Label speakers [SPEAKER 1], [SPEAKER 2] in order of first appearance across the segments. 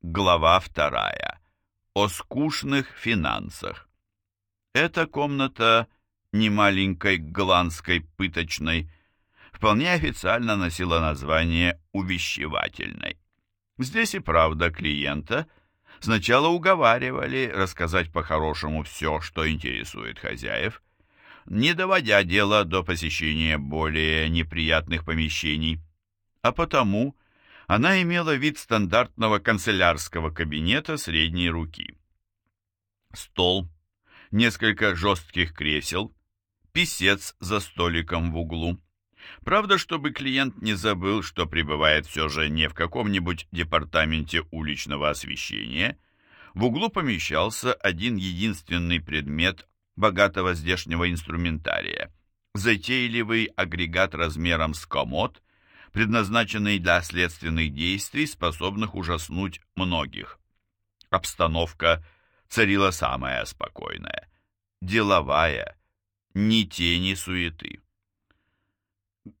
[SPEAKER 1] Глава вторая. О скучных финансах. Эта комната немаленькой голландской пыточной вполне официально носила название «увещевательной». Здесь и правда клиента сначала уговаривали рассказать по-хорошему все, что интересует хозяев, не доводя дело до посещения более неприятных помещений, а потому она имела вид стандартного канцелярского кабинета средней руки. Стол, несколько жестких кресел, писец за столиком в углу. Правда, чтобы клиент не забыл, что пребывает все же не в каком-нибудь департаменте уличного освещения, в углу помещался один единственный предмет богатого здешнего инструментария – затейливый агрегат размером с комод, предназначенный для следственных действий, способных ужаснуть многих. Обстановка царила самая спокойная, деловая, ни тени суеты.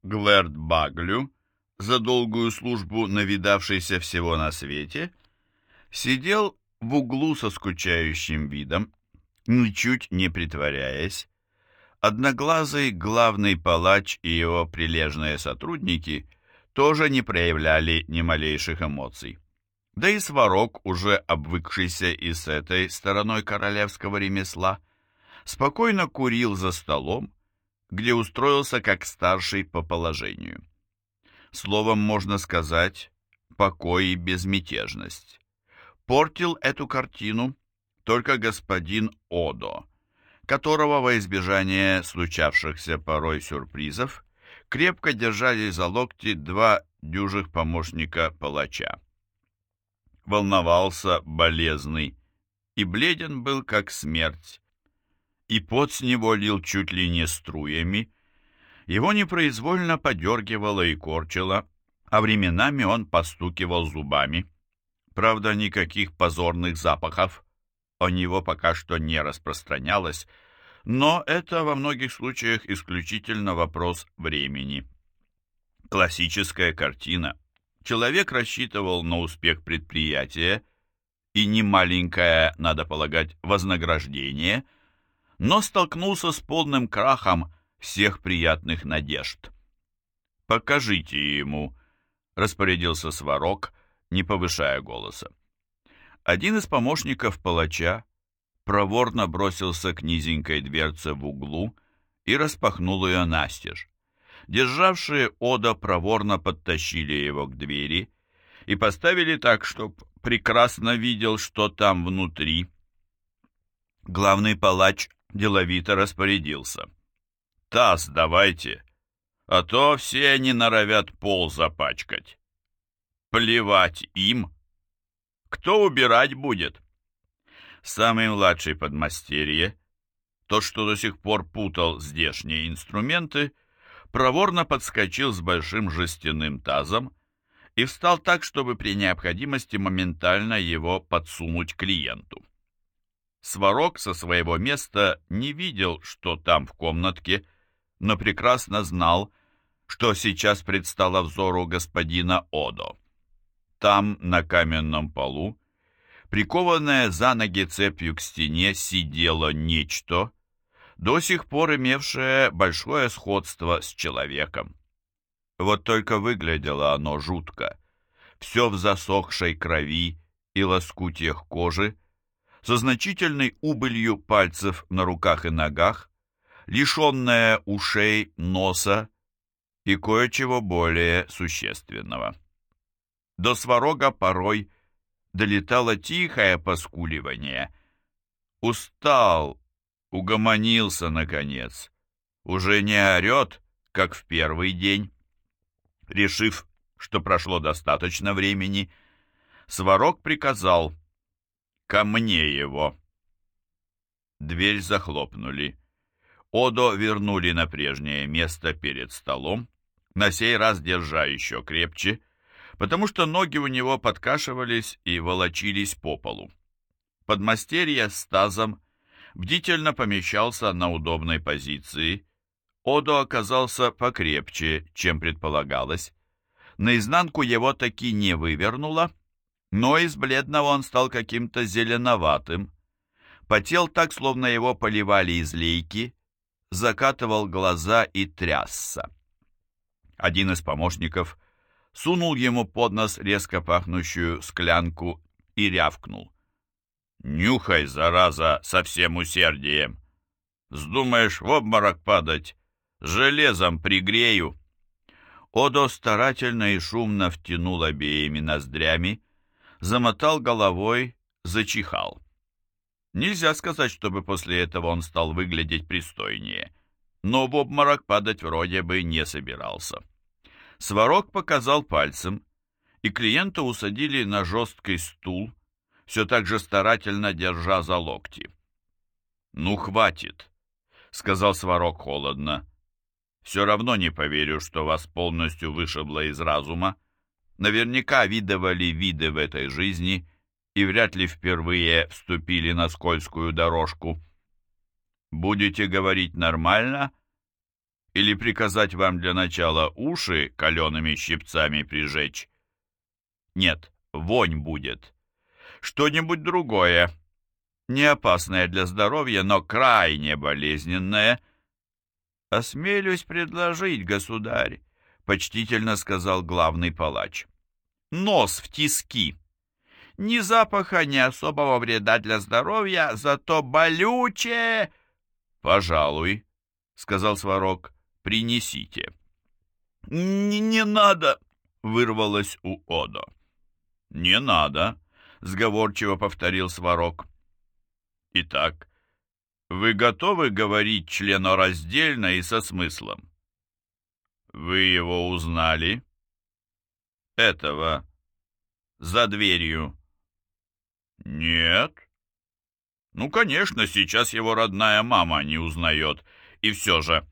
[SPEAKER 1] Глэрд Баглю, за долгую службу навидавшийся всего на свете, сидел в углу со скучающим видом, ничуть не притворяясь. Одноглазый главный палач и его прилежные сотрудники тоже не проявляли ни малейших эмоций. Да и Сварог, уже обвыкшийся и с этой стороной королевского ремесла, спокойно курил за столом, где устроился как старший по положению. Словом, можно сказать, покой и безмятежность. Портил эту картину только господин Одо, которого во избежание случавшихся порой сюрпризов крепко держали за локти два дюжих помощника палача. Волновался болезный, и бледен был, как смерть, и пот с него лил чуть ли не струями, его непроизвольно подергивало и корчило, а временами он постукивал зубами. Правда, никаких позорных запахов о него пока что не распространялось, но это во многих случаях исключительно вопрос времени. Классическая картина. Человек рассчитывал на успех предприятия и немаленькое, надо полагать, вознаграждение, но столкнулся с полным крахом всех приятных надежд. «Покажите ему», — распорядился Сварог, не повышая голоса. Один из помощников палача проворно бросился к низенькой дверце в углу и распахнул ее настежь. Державшие Ода проворно подтащили его к двери и поставили так, чтоб прекрасно видел, что там внутри. Главный палач деловито распорядился. «Таз давайте, а то все они норовят пол запачкать. Плевать им. Кто убирать будет?» Самый младший подмастерье, тот, что до сих пор путал здешние инструменты, проворно подскочил с большим жестяным тазом и встал так, чтобы при необходимости моментально его подсунуть клиенту. Сварог со своего места не видел, что там в комнатке, но прекрасно знал, что сейчас предстало взору господина Одо. Там, на каменном полу, прикованное за ноги цепью к стене сидело нечто, до сих пор имевшее большое сходство с человеком. Вот только выглядело оно жутко. Все в засохшей крови и лоскутьях кожи, со значительной убылью пальцев на руках и ногах, лишенное ушей, носа и кое-чего более существенного. До сварога порой долетало тихое поскуливание. Устал, угомонился, наконец. Уже не орет, как в первый день. Решив, что прошло достаточно времени, Сварог приказал «Ко мне его». Дверь захлопнули. Одо вернули на прежнее место перед столом, на сей раз держа еще крепче, потому что ноги у него подкашивались и волочились по полу. Подмастерье с тазом бдительно помещался на удобной позиции. Одо оказался покрепче, чем предполагалось. Наизнанку его таки не вывернуло, но из бледного он стал каким-то зеленоватым, потел так, словно его поливали из лейки, закатывал глаза и трясся. Один из помощников сунул ему под нос резко пахнущую склянку и рявкнул. «Нюхай, зараза, со всем усердием! Вздумаешь в обморок падать? Железом пригрею!» Одо старательно и шумно втянул обеими ноздрями, замотал головой, зачихал. Нельзя сказать, чтобы после этого он стал выглядеть пристойнее, но в обморок падать вроде бы не собирался. Сварог показал пальцем, и клиента усадили на жесткий стул, все так же старательно держа за локти. «Ну, хватит», — сказал Сварог холодно. «Все равно не поверю, что вас полностью вышибло из разума. Наверняка видывали виды в этой жизни и вряд ли впервые вступили на скользкую дорожку. Будете говорить нормально или приказать вам для начала уши калеными щипцами прижечь? Нет, вонь будет. Что-нибудь другое. Не опасное для здоровья, но крайне болезненное. Осмелюсь предложить, государь, почтительно сказал главный палач. Нос в тиски. Ни запаха, ни особого вреда для здоровья, зато болючее. Пожалуй, сказал Сварог, принесите. Не, не надо, вырвалось у Одо. Не надо, сговорчиво повторил Сварог. Итак, вы готовы говорить членораздельно и со смыслом? Вы его узнали? Этого. За дверью. Нет. Ну, конечно, сейчас его родная мама не узнает. И все же,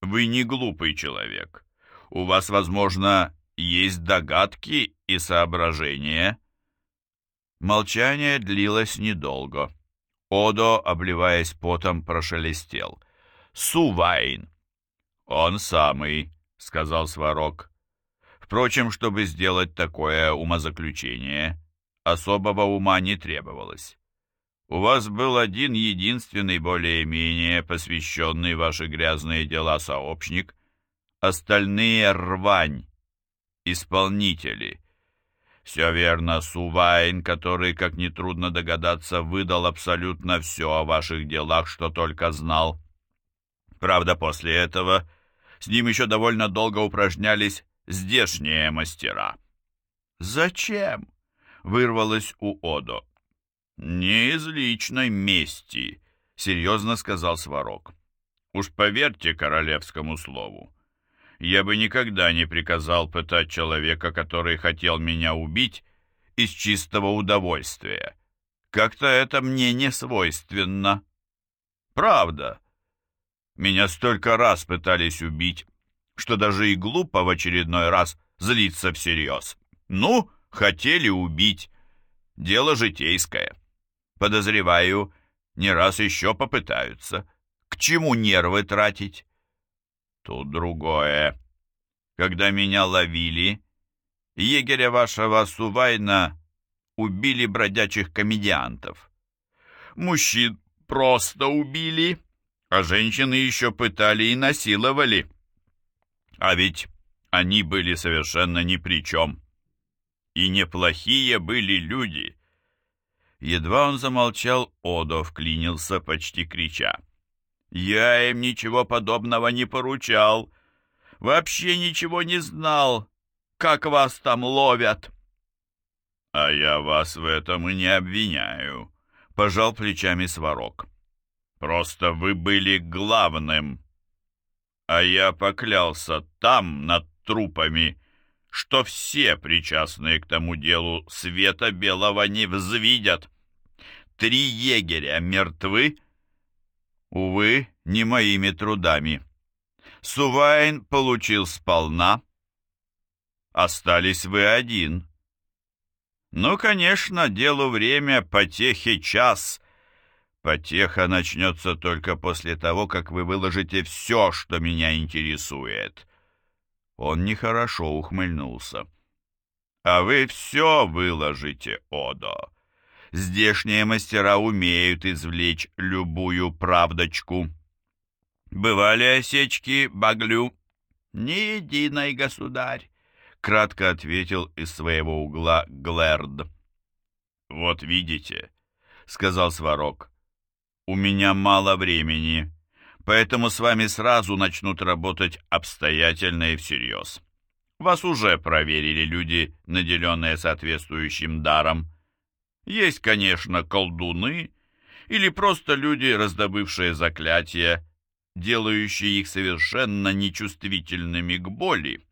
[SPEAKER 1] вы не глупый человек. У вас, возможно, есть догадки и соображения. Молчание длилось недолго. Одо, обливаясь потом, прошелестел. «Сувайн!» «Он самый», — сказал Сварог. Впрочем, чтобы сделать такое умозаключение, особого ума не требовалось. У вас был один единственный более-менее посвященный ваши грязные дела сообщник, остальные рвань, исполнители — все верно, Сувайн, который, как нетрудно догадаться, выдал абсолютно все о ваших делах, что только знал. Правда, после этого с ним еще довольно долго упражнялись здешние мастера. «Зачем?» — вырвалось у Одо. «Не из личной мести», — серьезно сказал Сварог. «Уж поверьте королевскому слову. Я бы никогда не приказал пытать человека, который хотел меня убить, из чистого удовольствия. Как-то это мне не свойственно. Правда. Меня столько раз пытались убить, что даже и глупо в очередной раз злиться всерьез. Ну, хотели убить. Дело житейское. Подозреваю, не раз еще попытаются. К чему нервы тратить? Тут другое. Когда меня ловили, егеря вашего Сувайна убили бродячих комедиантов. Мужчин просто убили, а женщины еще пытали и насиловали. А ведь они были совершенно ни при чем. И неплохие были люди. Едва он замолчал, Одо вклинился, почти крича. Я им ничего подобного не поручал. Вообще ничего не знал, как вас там ловят. А я вас в этом и не обвиняю, пожал плечами Сварог. Просто вы были главным. А я поклялся там, над трупами, что все причастные к тому делу света белого не взвидят. Три егеря мертвы, Увы, не моими трудами. Сувайн получил сполна. Остались вы один. Ну, конечно, делу время, потехи час. Потеха начнется только после того, как вы выложите все, что меня интересует. Он нехорошо ухмыльнулся. А вы все выложите, Одо. Здешние мастера умеют извлечь любую правдочку. Бывали осечки, Баглю? Ни единой, государь, кратко ответил из своего угла Глэрд. Вот видите, сказал Сварог, у меня мало времени, поэтому с вами сразу начнут работать обстоятельно и всерьез. Вас уже проверили люди, наделенные соответствующим даром. Есть, конечно, колдуны или просто люди, раздобывшие заклятия, делающие их совершенно нечувствительными к боли.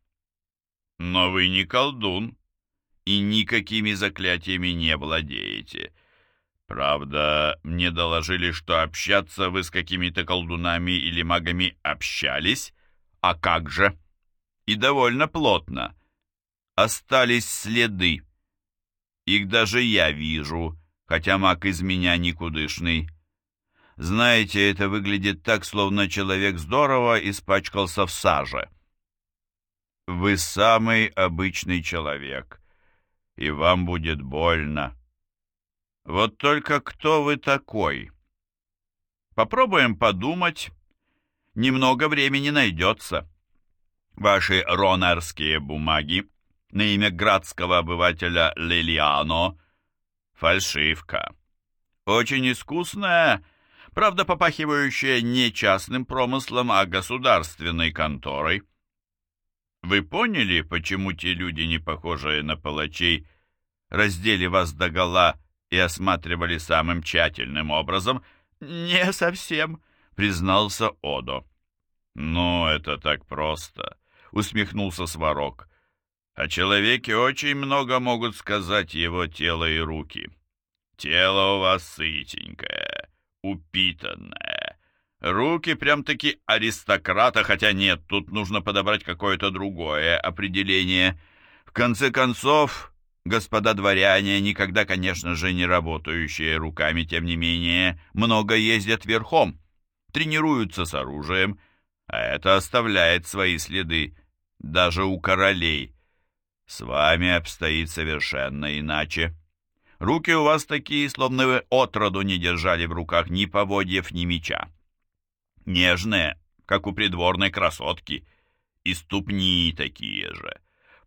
[SPEAKER 1] Но вы не колдун и никакими заклятиями не владеете. Правда, мне доложили, что общаться вы с какими-то колдунами или магами общались, а как же? И довольно плотно. Остались следы. Их даже я вижу, хотя маг из меня никудышный. Знаете, это выглядит так, словно человек здорово испачкался в саже. Вы самый обычный человек, и вам будет больно. Вот только кто вы такой? Попробуем подумать. Немного времени найдется. Ваши ронарские бумаги на имя градского обывателя Лилиано. Фальшивка. Очень искусная, правда попахивающая не частным промыслом, а государственной конторой. Вы поняли, почему те люди, не похожие на палачей, раздели вас догола и осматривали самым тщательным образом? Не совсем, признался Одо. Ну, это так просто, усмехнулся Сварог. О человеке очень много могут сказать его тело и руки. Тело у вас сытенькое, упитанное. Руки прям-таки аристократа, хотя нет, тут нужно подобрать какое-то другое определение. В конце концов, господа дворяне, никогда, конечно же, не работающие руками, тем не менее, много ездят верхом, тренируются с оружием, а это оставляет свои следы даже у королей. С вами обстоит совершенно иначе. Руки у вас такие, словно вы отроду не держали в руках ни поводьев, ни меча. Нежные, как у придворной красотки, и ступни такие же.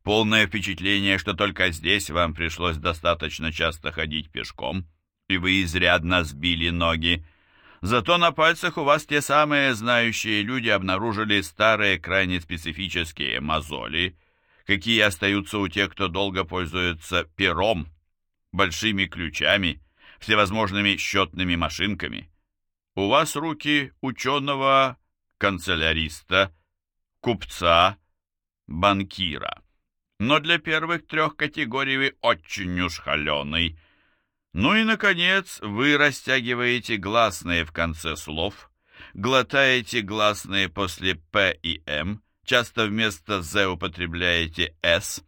[SPEAKER 1] Полное впечатление, что только здесь вам пришлось достаточно часто ходить пешком, и вы изрядно сбили ноги. Зато на пальцах у вас те самые знающие люди обнаружили старые крайне специфические мозоли, какие остаются у тех, кто долго пользуется пером, большими ключами, всевозможными счетными машинками. У вас руки ученого, канцеляриста, купца, банкира. Но для первых трех категорий вы очень уж холеный. Ну и, наконец, вы растягиваете гласные в конце слов, глотаете гласные после «п» и «м», часто вместо «з» употребляете «с».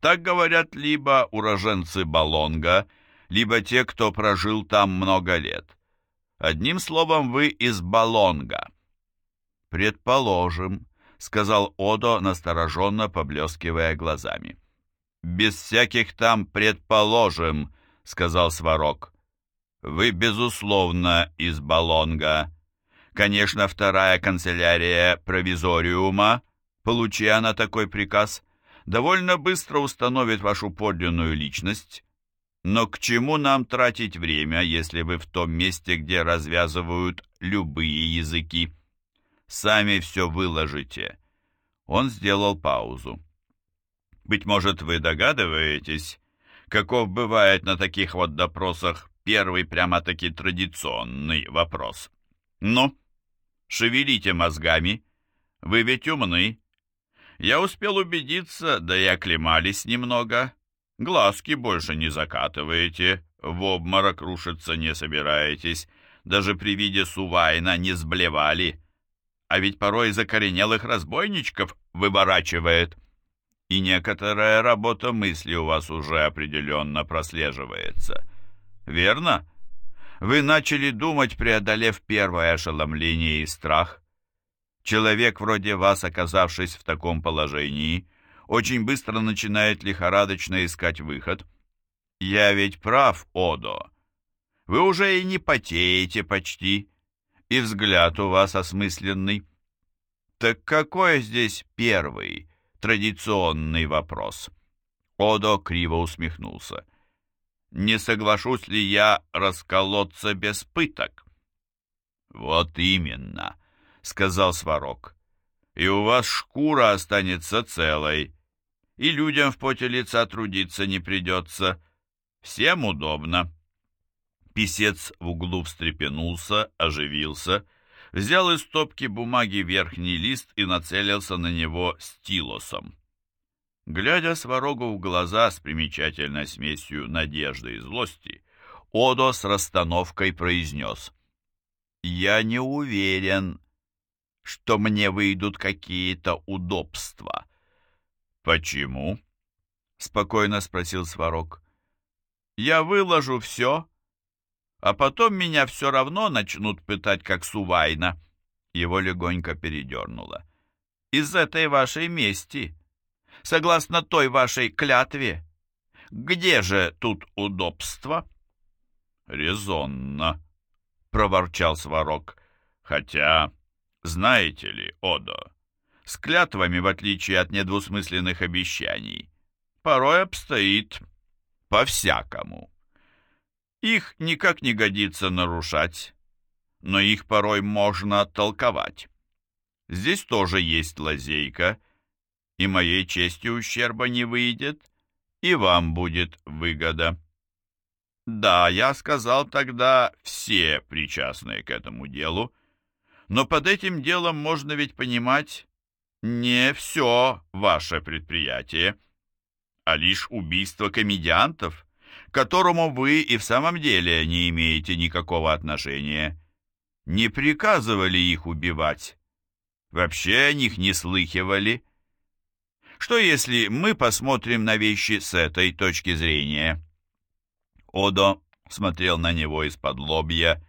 [SPEAKER 1] Так говорят либо уроженцы Балонга, либо те, кто прожил там много лет. Одним словом, вы из Балонга. Предположим, сказал Одо, настороженно поблескивая глазами. Без всяких там предположим, сказал Сварог. Вы, безусловно, из Балонга. Конечно, вторая канцелярия провизориума получи она такой приказ, довольно быстро установит вашу подлинную личность, но к чему нам тратить время, если вы в том месте, где развязывают любые языки? Сами все выложите. Он сделал паузу. Быть может, вы догадываетесь, каков бывает на таких вот допросах первый прямо-таки традиционный вопрос. Ну, шевелите мозгами, вы ведь умны, я успел убедиться, да и оклемались немного. Глазки больше не закатываете, в обморок рушиться не собираетесь, даже при виде Сувайна не сблевали. А ведь порой закоренелых разбойничков выворачивает. И некоторая работа мысли у вас уже определенно прослеживается. Верно? Вы начали думать, преодолев первое ошеломление и страх. Человек вроде вас, оказавшись в таком положении, очень быстро начинает лихорадочно искать выход. «Я ведь прав, Одо. Вы уже и не потеете почти, и взгляд у вас осмысленный. Так какой здесь первый, традиционный вопрос?» Одо криво усмехнулся. «Не соглашусь ли я расколоться без пыток?» «Вот именно», — сказал Сварог. «И у вас шкура останется целой, и людям в поте лица трудиться не придется. Всем удобно». Писец в углу встрепенулся, оживился, взял из стопки бумаги верхний лист и нацелился на него стилосом. Глядя Сварогу в глаза с примечательной смесью надежды и злости, Одо с расстановкой произнес. «Я не уверен, что мне выйдут какие-то удобства». «Почему?» — спокойно спросил Сварог. «Я выложу все, а потом меня все равно начнут пытать, как Сувайна». Его легонько передернуло. «Из этой вашей мести» согласно той вашей клятве. Где же тут удобство?» «Резонно», — проворчал Сварог. «Хотя, знаете ли, Одо, с клятвами, в отличие от недвусмысленных обещаний, порой обстоит по-всякому. Их никак не годится нарушать, но их порой можно толковать. Здесь тоже есть лазейка — и моей чести ущерба не выйдет, и вам будет выгода. Да, я сказал тогда все причастные к этому делу, но под этим делом можно ведь понимать не все ваше предприятие, а лишь убийство комедиантов, к которому вы и в самом деле не имеете никакого отношения. Не приказывали их убивать, вообще о них не слыхивали, что если мы посмотрим на вещи с этой точки зрения? Одо смотрел на него из-под лобья,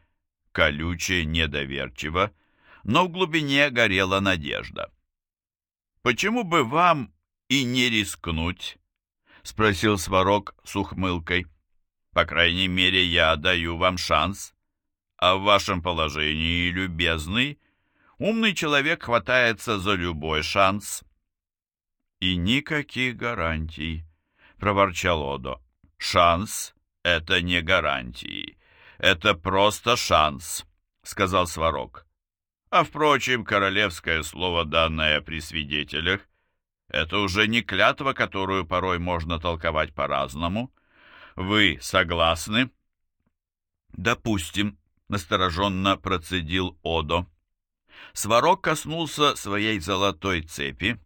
[SPEAKER 1] колюче, недоверчиво, но в глубине горела надежда. «Почему бы вам и не рискнуть?» — спросил Сварог с ухмылкой. «По крайней мере, я даю вам шанс, а в вашем положении, любезный, умный человек хватается за любой шанс» «И никаких гарантий», — проворчал Одо. «Шанс — это не гарантии. Это просто шанс», — сказал Сварог. «А, впрочем, королевское слово, данное при свидетелях, это уже не клятва, которую порой можно толковать по-разному. Вы согласны?» «Допустим», — настороженно процедил Одо. Сварог коснулся своей золотой цепи,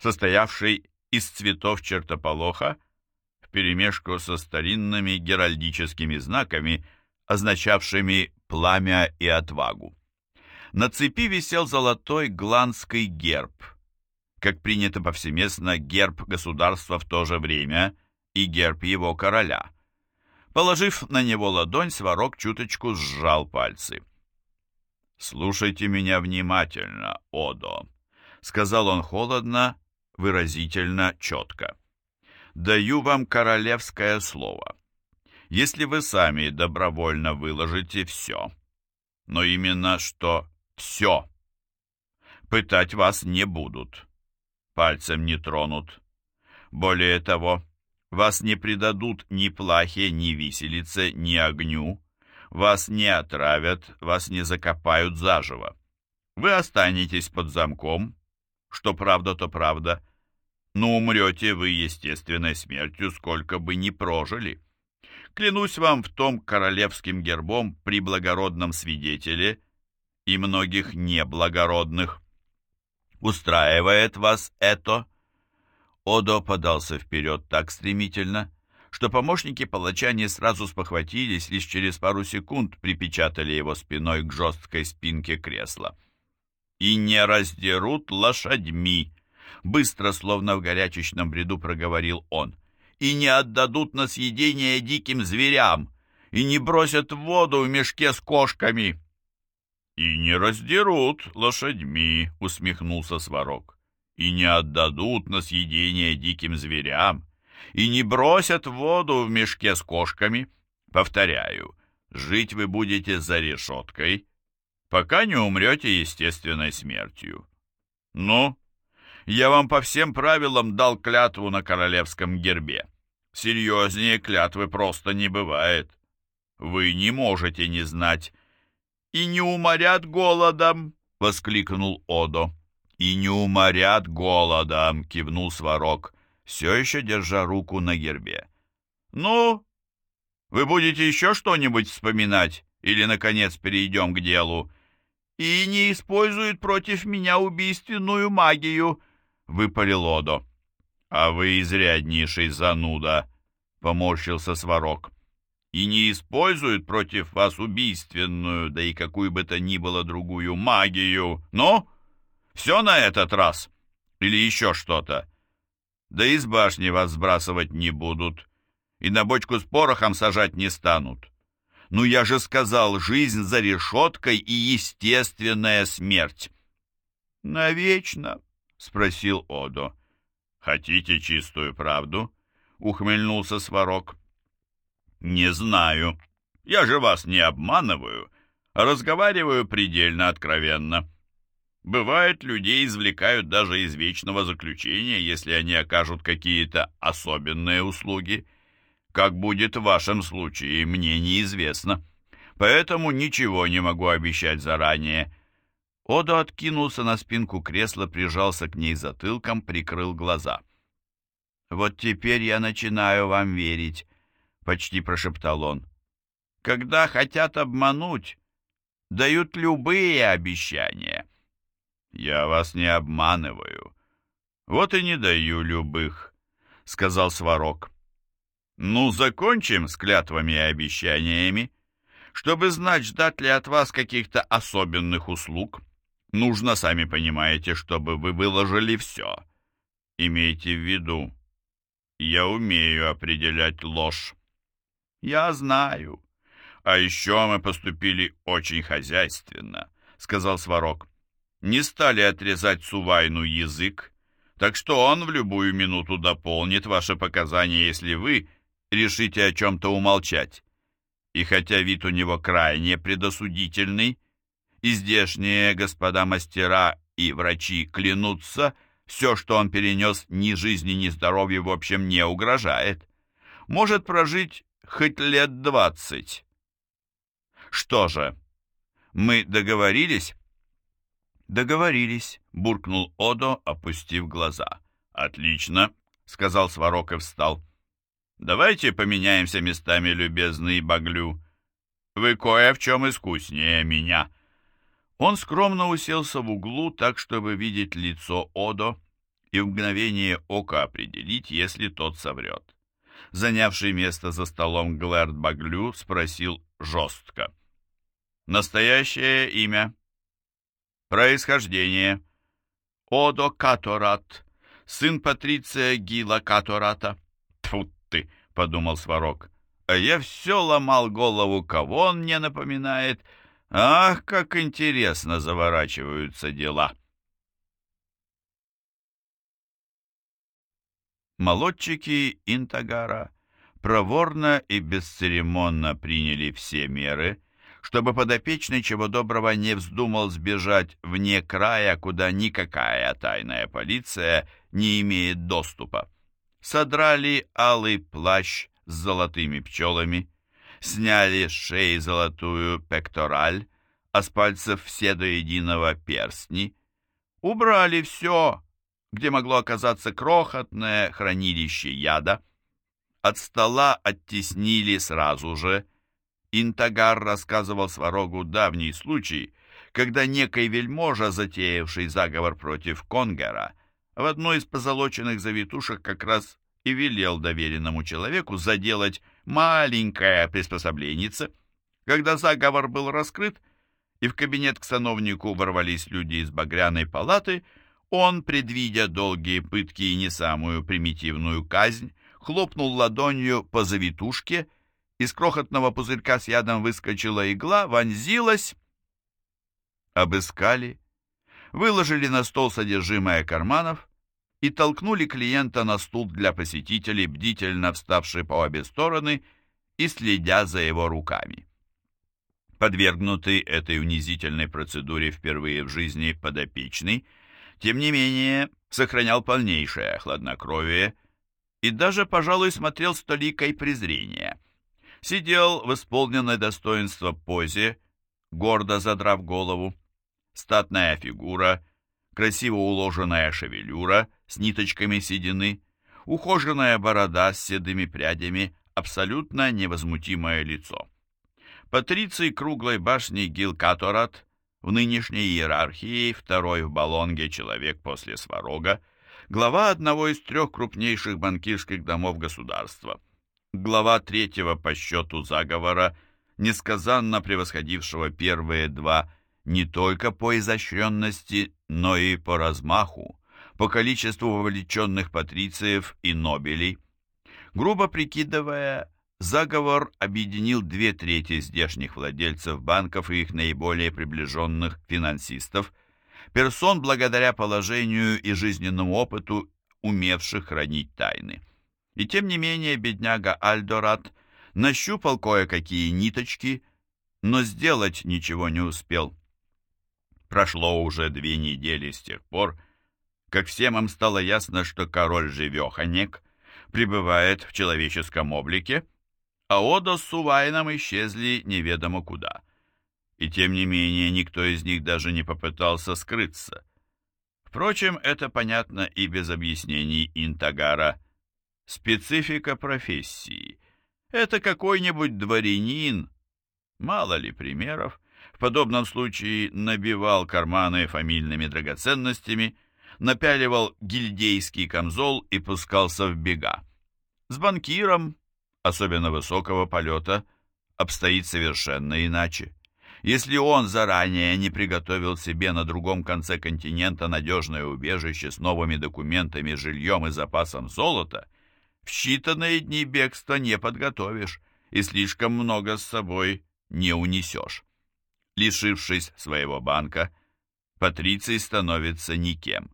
[SPEAKER 1] состоявший из цветов чертополоха вперемешку со старинными геральдическими знаками, означавшими пламя и отвагу. На цепи висел золотой гланский герб, как принято повсеместно герб государства в то же время и герб его короля. Положив на него ладонь, Сварог чуточку сжал пальцы. «Слушайте меня внимательно, Одо», — сказал он холодно выразительно, четко. «Даю вам королевское слово. Если вы сами добровольно выложите все, но именно что все, пытать вас не будут, пальцем не тронут. Более того, вас не предадут ни плахе, ни виселице, ни огню, вас не отравят, вас не закопают заживо. Вы останетесь под замком, что правда, то правда, но умрете вы естественной смертью, сколько бы ни прожили. Клянусь вам в том королевским гербом при благородном свидетеле и многих неблагородных. Устраивает вас это?» Одо подался вперед так стремительно, что помощники палача не сразу спохватились, лишь через пару секунд припечатали его спиной к жесткой спинке кресла. «И не раздерут лошадьми», быстро, словно в горячечном бреду проговорил он, и не отдадут на съедение диким зверям, и не бросят в воду в мешке с кошками. «И не раздерут лошадьми», — усмехнулся Сварог. и не отдадут на съедение диким зверям, и не бросят воду в мешке с кошками. Повторяю, жить вы будете за решеткой, пока не умрете естественной смертью. Ну, я вам по всем правилам дал клятву на королевском гербе. Серьезнее клятвы просто не бывает. Вы не можете не знать. И не уморят голодом, — воскликнул Одо. И не уморят голодом, — кивнул Сварог, все еще держа руку на гербе. Ну, вы будете еще что-нибудь вспоминать? Или, наконец, перейдем к делу? И не используют против меня убийственную магию, — выпалил Одо. «А вы изряднейший зануда», — поморщился Сварог. «И не используют против вас убийственную, да и какую бы то ни было другую магию. Ну, все на этот раз? Или еще что-то? Да из башни вас сбрасывать не будут, и на бочку с порохом сажать не станут. Ну, я же сказал, жизнь за решеткой и естественная смерть». «Навечно?» — спросил Одо. «Хотите чистую правду?» — ухмыльнулся Сварог. «Не знаю. Я же вас не обманываю, а разговариваю предельно откровенно. Бывает, людей извлекают даже из вечного заключения, если они окажут какие-то особенные услуги. Как будет в вашем случае, мне неизвестно. Поэтому ничего не могу обещать заранее». Одо откинулся на спинку кресла, прижался к ней затылком, прикрыл глаза. «Вот теперь я начинаю вам верить», — почти прошептал он. «Когда хотят обмануть, дают любые обещания». «Я вас не обманываю. Вот и не даю любых», — сказал Сварог. «Ну, закончим с клятвами и обещаниями. Чтобы знать, ждать ли от вас каких-то особенных услуг». Нужно, сами понимаете, чтобы вы выложили все. Имейте в виду, я умею определять ложь. Я знаю. А еще мы поступили очень хозяйственно, сказал Сварог. Не стали отрезать Сувайну язык, так что он в любую минуту дополнит ваши показания, если вы решите о чем-то умолчать. И хотя вид у него крайне предосудительный, и здешние господа мастера и врачи клянутся, все, что он перенес, ни жизни, ни здоровью, в общем, не угрожает. Может прожить хоть лет двадцать. Что же, мы договорились? Договорились, буркнул Одо, опустив глаза. Отлично, сказал Сварог и встал. Давайте поменяемся местами, любезный Баглю. Вы кое в чем искуснее меня. — он скромно уселся в углу, так, чтобы видеть лицо Одо и в мгновение ока определить, если тот соврет. Занявший место за столом Глэрд Баглю спросил жестко. «Настоящее имя?» «Происхождение?» «Одо Каторат, сын Патриция Гила Катората». «Тьфу ты!» — подумал Сварог. «А я все ломал голову, кого он мне напоминает?» Ах, как интересно заворачиваются дела! Молодчики Интагара проворно и бесцеремонно приняли все меры, чтобы подопечный чего доброго не вздумал сбежать вне края, куда никакая тайная полиция не имеет доступа. Содрали алый плащ с золотыми пчелами, сняли с шеи золотую пектораль, а с пальцев все до единого перстни, убрали все, где могло оказаться крохотное хранилище яда. От стола оттеснили сразу же. Интагар рассказывал Сварогу давний случай, когда некий вельможа, затеявший заговор против Конгера, в одной из позолоченных завитушек как раз и велел доверенному человеку заделать маленькое приспособленице. Когда заговор был раскрыт, и в кабинет к сановнику ворвались люди из багряной палаты, он, предвидя долгие пытки и не самую примитивную казнь, хлопнул ладонью по завитушке, из крохотного пузырька с ядом выскочила игла, вонзилась. Обыскали, выложили на стол содержимое карманов и толкнули клиента на стул для посетителей, бдительно вставшие по обе стороны и следя за его руками. Подвергнутый этой унизительной процедуре впервые в жизни подопечный, тем не менее, сохранял полнейшее хладнокровие и даже, пожалуй, смотрел с толикой презрения. Сидел в исполненной достоинства позе, гордо задрав голову. Статная фигура, красиво уложенная шевелюра с ниточками седины, ухоженная борода с седыми прядями, абсолютно невозмутимое лицо. Патриций круглой башни Гилкаторат в нынешней иерархии второй в Болонге человек после Сварога, глава одного из трех крупнейших банкирских домов государства, глава третьего по счету заговора, несказанно превосходившего первые два не только по изощренности, но и по размаху, по количеству вовлеченных патрициев и нобелей. Грубо прикидывая, заговор объединил две трети здешних владельцев банков и их наиболее приближенных финансистов, персон благодаря положению и жизненному опыту, умевших хранить тайны. И тем не менее бедняга Альдорат нащупал кое-какие ниточки, но сделать ничего не успел. Прошло уже две недели с тех пор, как всем им стало ясно, что король Живеханек пребывает в человеческом облике, а Ода с Сувайном исчезли неведомо куда. И тем не менее никто из них даже не попытался скрыться. Впрочем, это понятно и без объяснений Интагара. Специфика профессии. Это какой-нибудь дворянин, мало ли примеров, в подобном случае набивал карманы фамильными драгоценностями, напяливал гильдейский камзол и пускался в бега. С банкиром, особенно высокого полета, обстоит совершенно иначе. Если он заранее не приготовил себе на другом конце континента надежное убежище с новыми документами, жильем и запасом золота, в считанные дни бегства не подготовишь и слишком много с собой не унесешь. Лишившись своего банка, Патриций становится никем.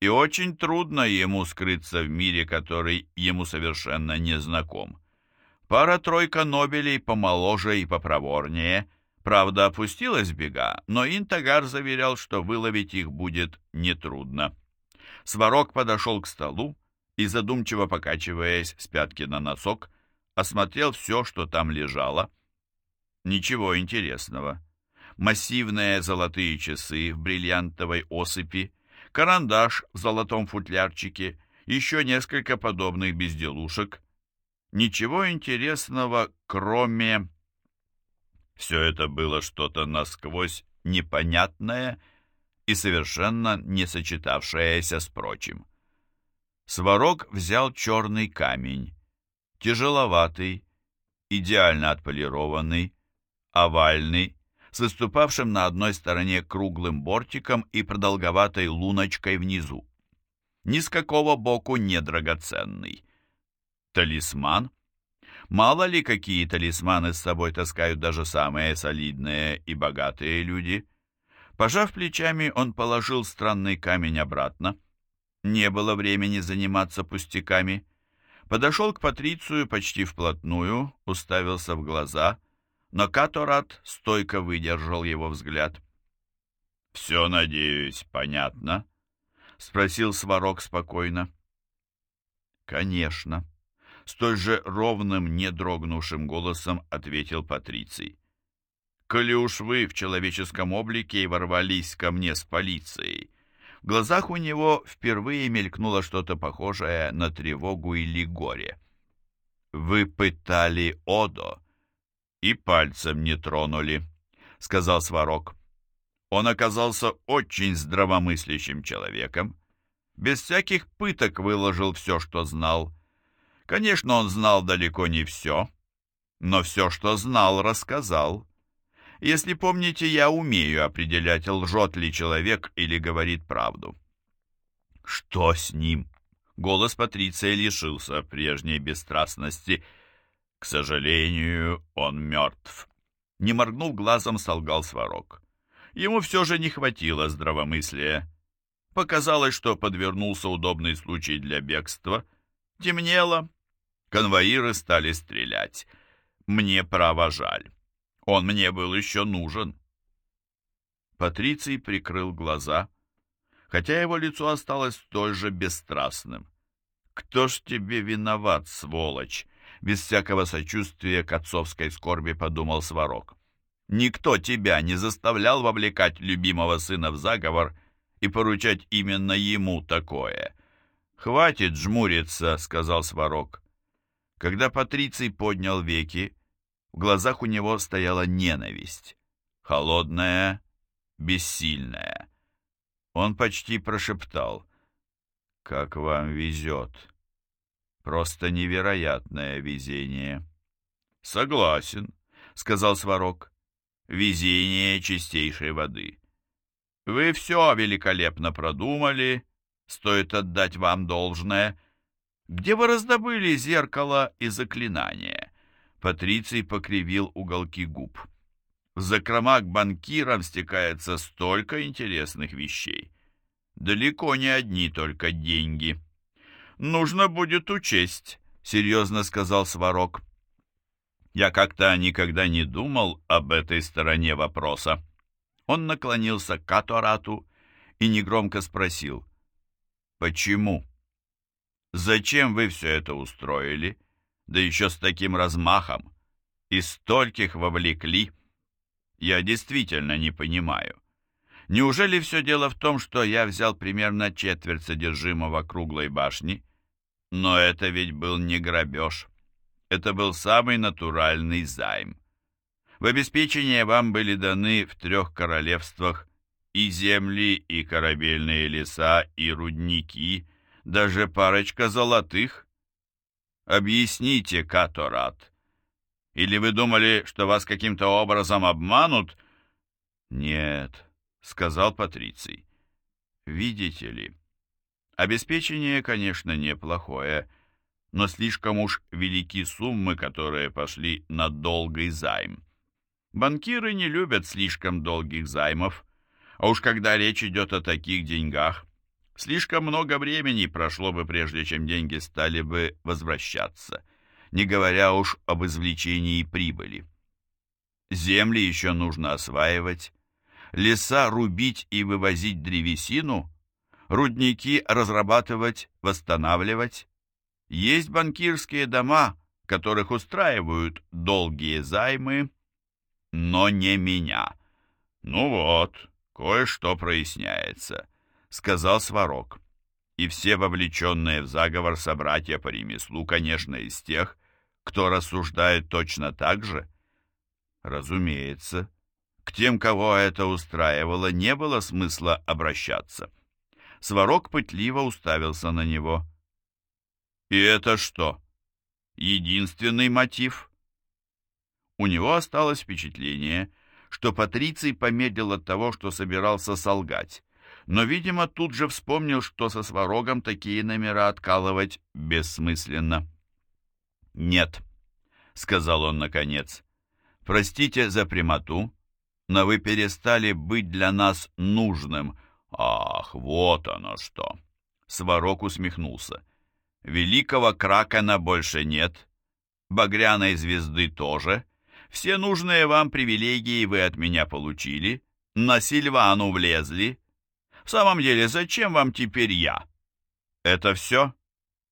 [SPEAKER 1] И очень трудно ему скрыться в мире, который ему совершенно не знаком. Пара-тройка Нобелей помоложе и попроворнее, правда, опустилась бега, но Интагар заверял, что выловить их будет нетрудно. Сварог подошел к столу и, задумчиво покачиваясь с пятки на носок, осмотрел все, что там лежало, Ничего интересного. Массивные золотые часы в бриллиантовой осыпи, карандаш в золотом футлярчике, еще несколько подобных безделушек. Ничего интересного, кроме... Все это было что-то насквозь непонятное и совершенно не сочетавшееся с прочим. Сварог взял черный камень, тяжеловатый, идеально отполированный, овальный, с выступавшим на одной стороне круглым бортиком и продолговатой луночкой внизу. Ни с какого боку не драгоценный. Талисман? Мало ли какие талисманы с собой таскают даже самые солидные и богатые люди. Пожав плечами, он положил странный камень обратно. Не было времени заниматься пустяками. Подошел к Патрицию почти вплотную, уставился в глаза — но Каторат стойко выдержал его взгляд. «Все, надеюсь, понятно?» — спросил Сварог спокойно. «Конечно», — столь же ровным, не дрогнувшим голосом ответил Патриций. «Коли уж вы в человеческом облике и ворвались ко мне с полицией», в глазах у него впервые мелькнуло что-то похожее на тревогу или горе. «Вы пытали Одо?» И пальцем не тронули», — сказал Сварог. Он оказался очень здравомыслящим человеком, без всяких пыток выложил все, что знал. Конечно, он знал далеко не все, но все, что знал, рассказал. Если помните, я умею определять, лжет ли человек или говорит правду. Что с ним? Голос Патриция лишился прежней бесстрастности — к сожалению, он мертв. Не моргнув глазом, солгал Сварог. ему все же не хватило здравомыслия. Показалось, что подвернулся удобный случай для бегства. Темнело. Конвоиры стали стрелять. Мне право жаль. Он мне был еще нужен. Патриций прикрыл глаза, хотя его лицо осталось столь же бесстрастным. «Кто ж тебе виноват, сволочь?» Без всякого сочувствия к отцовской скорби подумал Сварог. «Никто тебя не заставлял вовлекать любимого сына в заговор и поручать именно ему такое». «Хватит жмуриться», — сказал Сварог. Когда Патриций поднял веки, в глазах у него стояла ненависть. Холодная, бессильная. Он почти прошептал. «Как вам везет! Просто невероятное везение!» «Согласен», — сказал Сварог. «Везение чистейшей воды. Вы все великолепно продумали, стоит отдать вам должное. Где вы раздобыли зеркало и заклинание?» Патриций покривил уголки губ. В закрома к банкирам стекается столько интересных вещей. Далеко не одни только деньги. Нужно будет учесть, серьезно сказал Сварог. Я как-то никогда не думал об этой стороне вопроса. Он наклонился к Каторату и негромко спросил. «Почему? Зачем вы все это устроили? Да еще с таким размахом. И стольких вовлекли?» Я действительно не понимаю. Неужели все дело в том, что я взял примерно четверть содержимого круглой башни? Но это ведь был не грабеж. Это был самый натуральный займ. В обеспечение вам были даны в трех королевствах и земли, и корабельные леса, и рудники, даже парочка золотых. Объясните, Каторат, или вы думали, что вас каким-то образом обманут? Нет, сказал Патриций. Видите ли, обеспечение, конечно, неплохое, но слишком уж велики суммы, которые пошли на долгий займ. Банкиры не любят слишком долгих займов, а уж когда речь идет о таких деньгах, слишком много времени прошло бы, прежде чем деньги стали бы возвращаться не говоря уж об извлечении прибыли. Земли еще нужно осваивать, леса рубить и вывозить древесину, рудники разрабатывать, восстанавливать. Есть банкирские дома, которых устраивают долгие займы, но не меня. Ну вот, кое-что проясняется, сказал Сварог. И все вовлеченные в заговор собратья по ремеслу, конечно, из тех, кто рассуждает точно так же? Разумеется. К тем, кого это устраивало, не было смысла обращаться. Сварог пытливо уставился на него. «И это что? Единственный мотив?» У него осталось впечатление, что Патриций помедлил от того, что собирался солгать, но, видимо, тут же вспомнил, что со Сварогом такие номера откалывать бессмысленно. «Нет», — сказал он наконец, — «простите за прямоту, но вы перестали быть для нас нужным». «Ах, вот оно что!» Сварог усмехнулся. «Великого Кракена больше нет, Багряной звезды тоже. Все нужные вам привилегии вы от меня получили, на Сильвану влезли. В самом деле, зачем вам теперь я? Это все?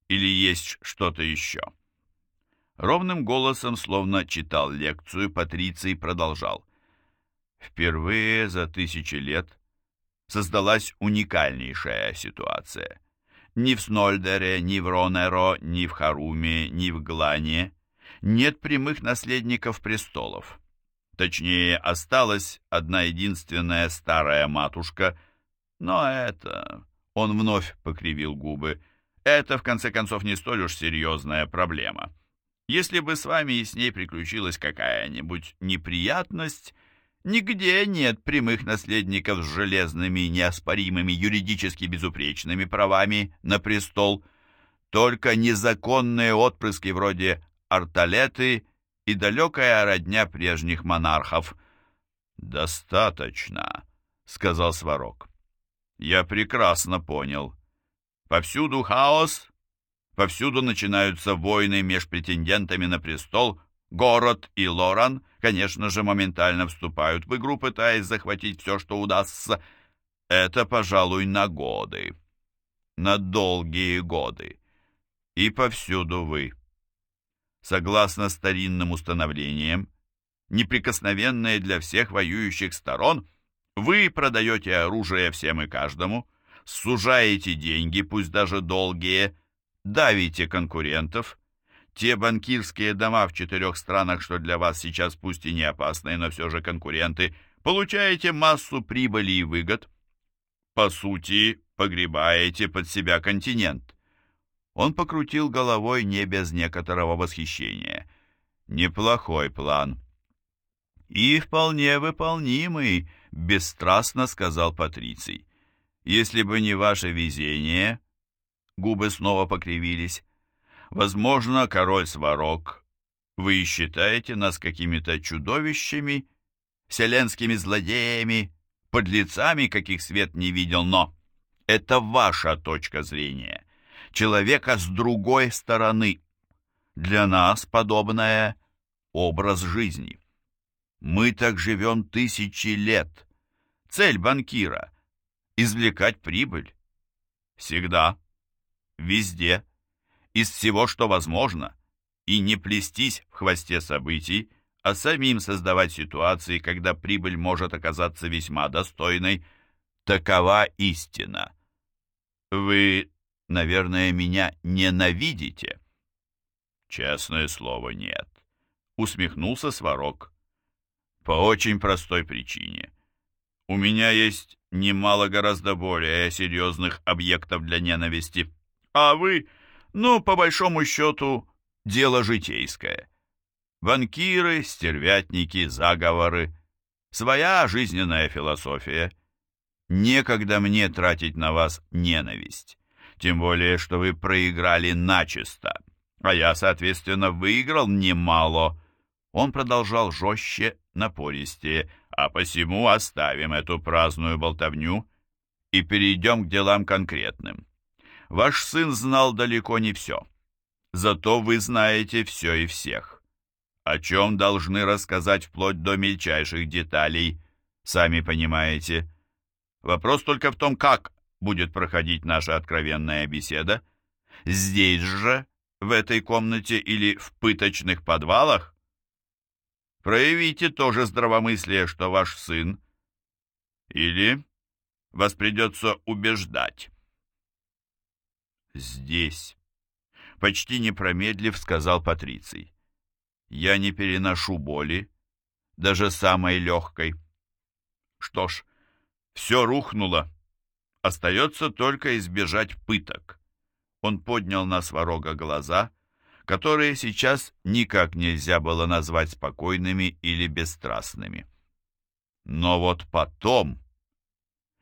[SPEAKER 1] Или есть что-то еще?» Ровным голосом, словно читал лекцию, Патриций продолжал. Впервые за тысячи лет создалась уникальнейшая ситуация. Ни в Снольдере, ни в Ронеро, ни в Харуме, ни в Глане нет прямых наследников престолов. Точнее, осталась одна единственная старая матушка, но это... Он вновь покривил губы. Это, в конце концов, не столь уж серьезная проблема. Если бы с вами и с ней приключилась какая-нибудь неприятность, нигде нет прямых наследников с железными, неоспоримыми, юридически безупречными правами на престол, только незаконные отпрыски вроде Арталеты и далекая родня прежних монархов. «Достаточно», сказал Сварог. Я прекрасно понял. Повсюду хаос, повсюду начинаются войны между претендентами на престол. Город и Лоран, конечно же, моментально вступают в игру, пытаясь захватить все, что удастся. Это, пожалуй, на годы. На долгие годы. И повсюду вы. Согласно старинным установлениям, неприкосновенные для всех воюющих сторон, вы продаете оружие всем и каждому, сужаете деньги, пусть даже долгие, давите конкурентов. Те банкирские дома в четырех странах, что для вас сейчас пусть и не опасные, но все же конкуренты, получаете массу прибыли и выгод. По сути, погребаете под себя континент. Он покрутил головой не без некоторого восхищения. Неплохой план. И вполне выполнимый, бесстрастно сказал Патриций. Если бы не ваше везение, губы снова покривились, возможно, король Сварог, вы считаете нас какими-то чудовищами, вселенскими злодеями, подлецами, каких свет не видел, но это ваша точка зрения, человека с другой стороны. Для нас подобное образ жизни. Мы так живем тысячи лет. Цель банкира — извлекать прибыль. Всегда, везде, из всего, что возможно, и не плестись в хвосте событий, а самим создавать ситуации, когда прибыль может оказаться весьма достойной. Такова истина. Вы, наверное, меня ненавидите? Честное слово, нет. Усмехнулся Сварог. По очень простой причине. У меня есть немало гораздо более серьезных объектов для ненависти. А вы, ну, по большому счету, дело житейское. Банкиры, стервятники, заговоры. Своя жизненная философия. Некогда мне тратить на вас ненависть. Тем более, что вы проиграли начисто. А я, соответственно, выиграл немало. Он продолжал жестче напористее, а посему оставим эту праздную болтовню и перейдем к делам конкретным. Ваш сын знал далеко не все, зато вы знаете все и всех. О чем должны рассказать вплоть до мельчайших деталей, сами понимаете. Вопрос только в том, как будет проходить наша откровенная беседа. Здесь же, в этой комнате или в пыточных подвалах? Проявите тоже здравомыслие, что ваш сын. Или вас придется убеждать. Здесь, почти не промедлив, сказал Патриций. Я не переношу боли, даже самой легкой. Что ж, все рухнуло. Остается только избежать пыток. Он поднял на сварога глаза которые сейчас никак нельзя было назвать спокойными или бесстрастными. Но вот потом,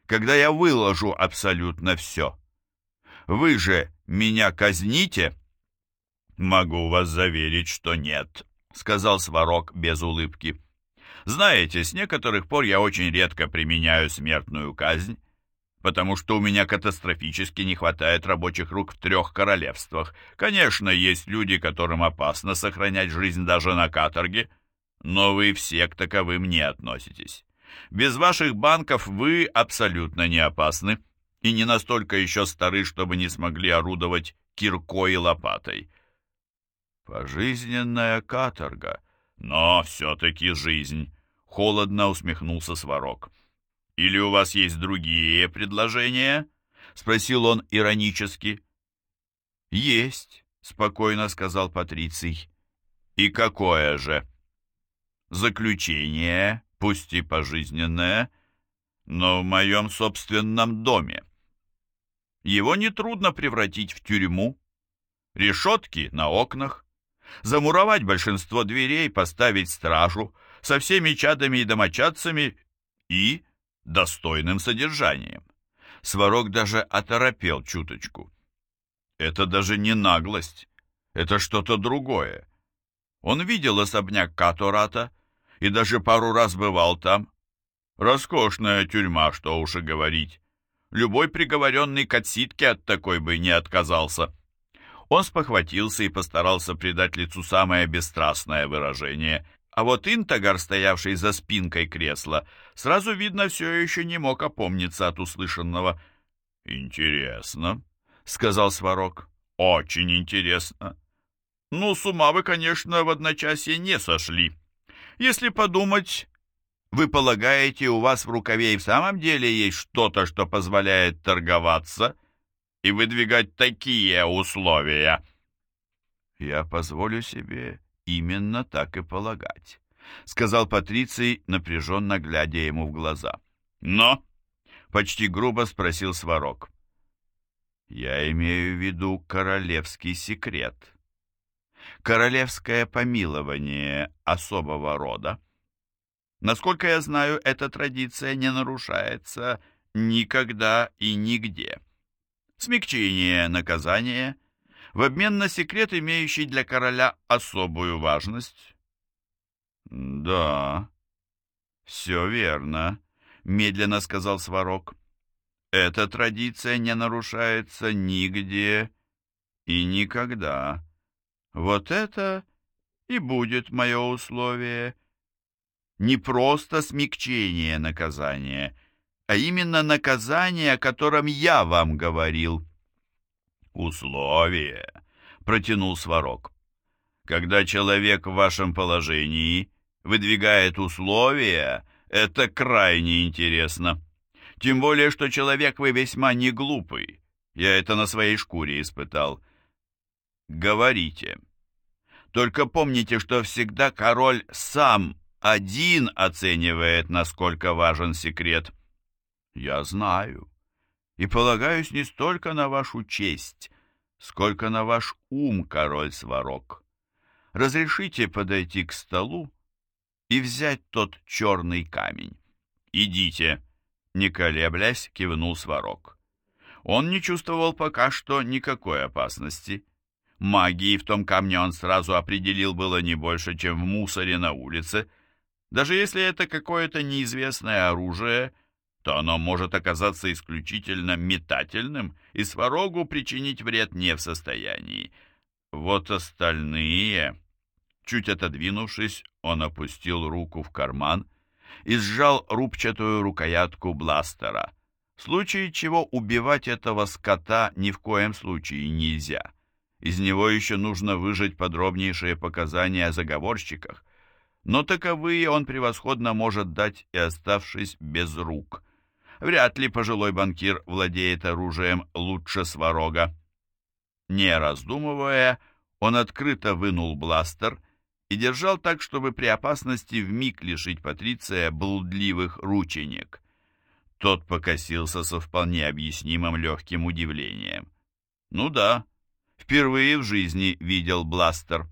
[SPEAKER 1] когда я выложу абсолютно все, вы же меня казните? Могу вас заверить, что нет, сказал Сварог без улыбки. Знаете, с некоторых пор я очень редко применяю смертную казнь, потому что у меня катастрофически не хватает рабочих рук в трех королевствах. Конечно, есть люди, которым опасно сохранять жизнь даже на каторге, но вы все к таковым не относитесь. Без ваших банков вы абсолютно не опасны и не настолько еще стары, чтобы не смогли орудовать киркой и лопатой. Пожизненная каторга, но все-таки жизнь, — холодно усмехнулся Сварог. Или у вас есть другие предложения?» — спросил он иронически. «Есть», — спокойно сказал Патриций. «И какое же?» «Заключение, пусть и пожизненное, но в моем собственном доме. Его нетрудно превратить в тюрьму. Решетки на окнах, замуровать большинство дверей, поставить стражу со всеми чадами и домочадцами и достойным содержанием. Сварог даже оторопел чуточку. Это даже не наглость, это что-то другое. Он видел особняк Катората и даже пару раз бывал там. Роскошная тюрьма, что уж и говорить. Любой приговоренный к отсидке от такой бы не отказался. Он спохватился и постарался придать лицу самое бесстрастное выражение. А вот Интагар, стоявший за спинкой кресла, сразу видно все еще не мог опомниться от услышанного. «Интересно», — сказал Сварог. «Очень интересно. Ну, с ума вы, конечно, в одночасье не сошли. Если подумать, вы полагаете, у вас в рукаве и в самом деле есть что-то, что позволяет торговаться и выдвигать такие условия? Я позволю себе именно так и полагать, сказал Патриций, напряженно глядя ему в глаза. Но, почти грубо спросил Сварог. Я имею в виду королевский секрет. Королевское помилование особого рода Насколько я знаю, эта традиция не нарушается никогда и нигде. Смягчение наказания в обмен на секрет, имеющий для короля особую важность. «Да, все верно», — медленно сказал Сварог. «Эта традиция не нарушается нигде и никогда. Вот это и будет мое условие» не просто смягчение наказания, а именно наказание, о котором я вам говорил. «Условие», — протянул Сварог. «Когда человек в вашем положении выдвигает условия, это крайне интересно. Тем более, что человек вы весьма не глупый. Я это на своей шкуре испытал. Говорите. Только помните, что всегда король сам один оценивает, насколько важен секрет. Я знаю и полагаюсь не столько на вашу честь, сколько на ваш ум, король Сварог. Разрешите подойти к столу и взять тот черный камень. Идите, не колеблясь, кивнул Сварог. Он не чувствовал пока что никакой опасности. Магии в том камне он сразу определил было не больше, чем в мусоре на улице, даже если это какое-то неизвестное оружие, то оно может оказаться исключительно метательным и сварогу причинить вред не в состоянии. Вот остальные... Чуть отодвинувшись, он опустил руку в карман и сжал рубчатую рукоятку бластера, в случае чего убивать этого скота ни в коем случае нельзя. Из него еще нужно выжать подробнейшие показания о заговорщиках, но таковые он превосходно может дать и оставшись без рук. Вряд ли пожилой банкир владеет оружием лучше сварога. Не раздумывая, он открыто вынул бластер и держал так, чтобы при опасности вмиг лишить Патриция блудливых рученек. Тот покосился со вполне объяснимым легким удивлением. «Ну да, впервые в жизни видел бластер».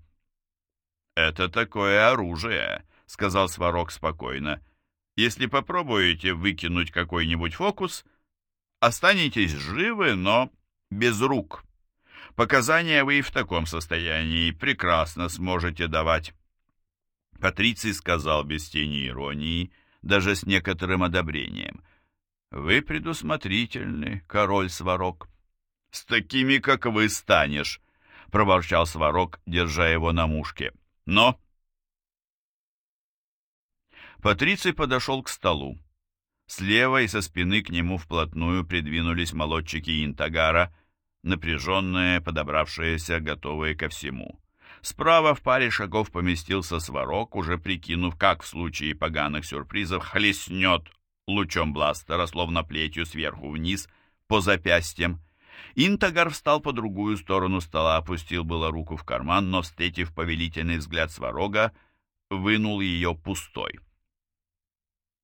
[SPEAKER 1] «Это такое оружие», — сказал Сварог спокойно. «Если попробуете выкинуть какой-нибудь фокус, останетесь живы, но без рук. Показания вы и в таком состоянии прекрасно сможете давать». Патриций сказал без тени иронии, даже с некоторым одобрением. «Вы предусмотрительны, король Сварог». «С такими, как вы, станешь», — проворчал Сварог, держа его на мушке. Но... Патриций подошел к столу. Слева и со спины к нему вплотную придвинулись молодчики Интагара, напряженные, подобравшиеся, готовые ко всему. Справа в паре шагов поместился сварок, уже прикинув, как в случае поганых сюрпризов хлестнет лучом бластера, словно плетью сверху вниз, по запястьям. Интагар встал по другую сторону стола, опустил было руку в карман, но, встретив повелительный взгляд Сварога, вынул ее пустой.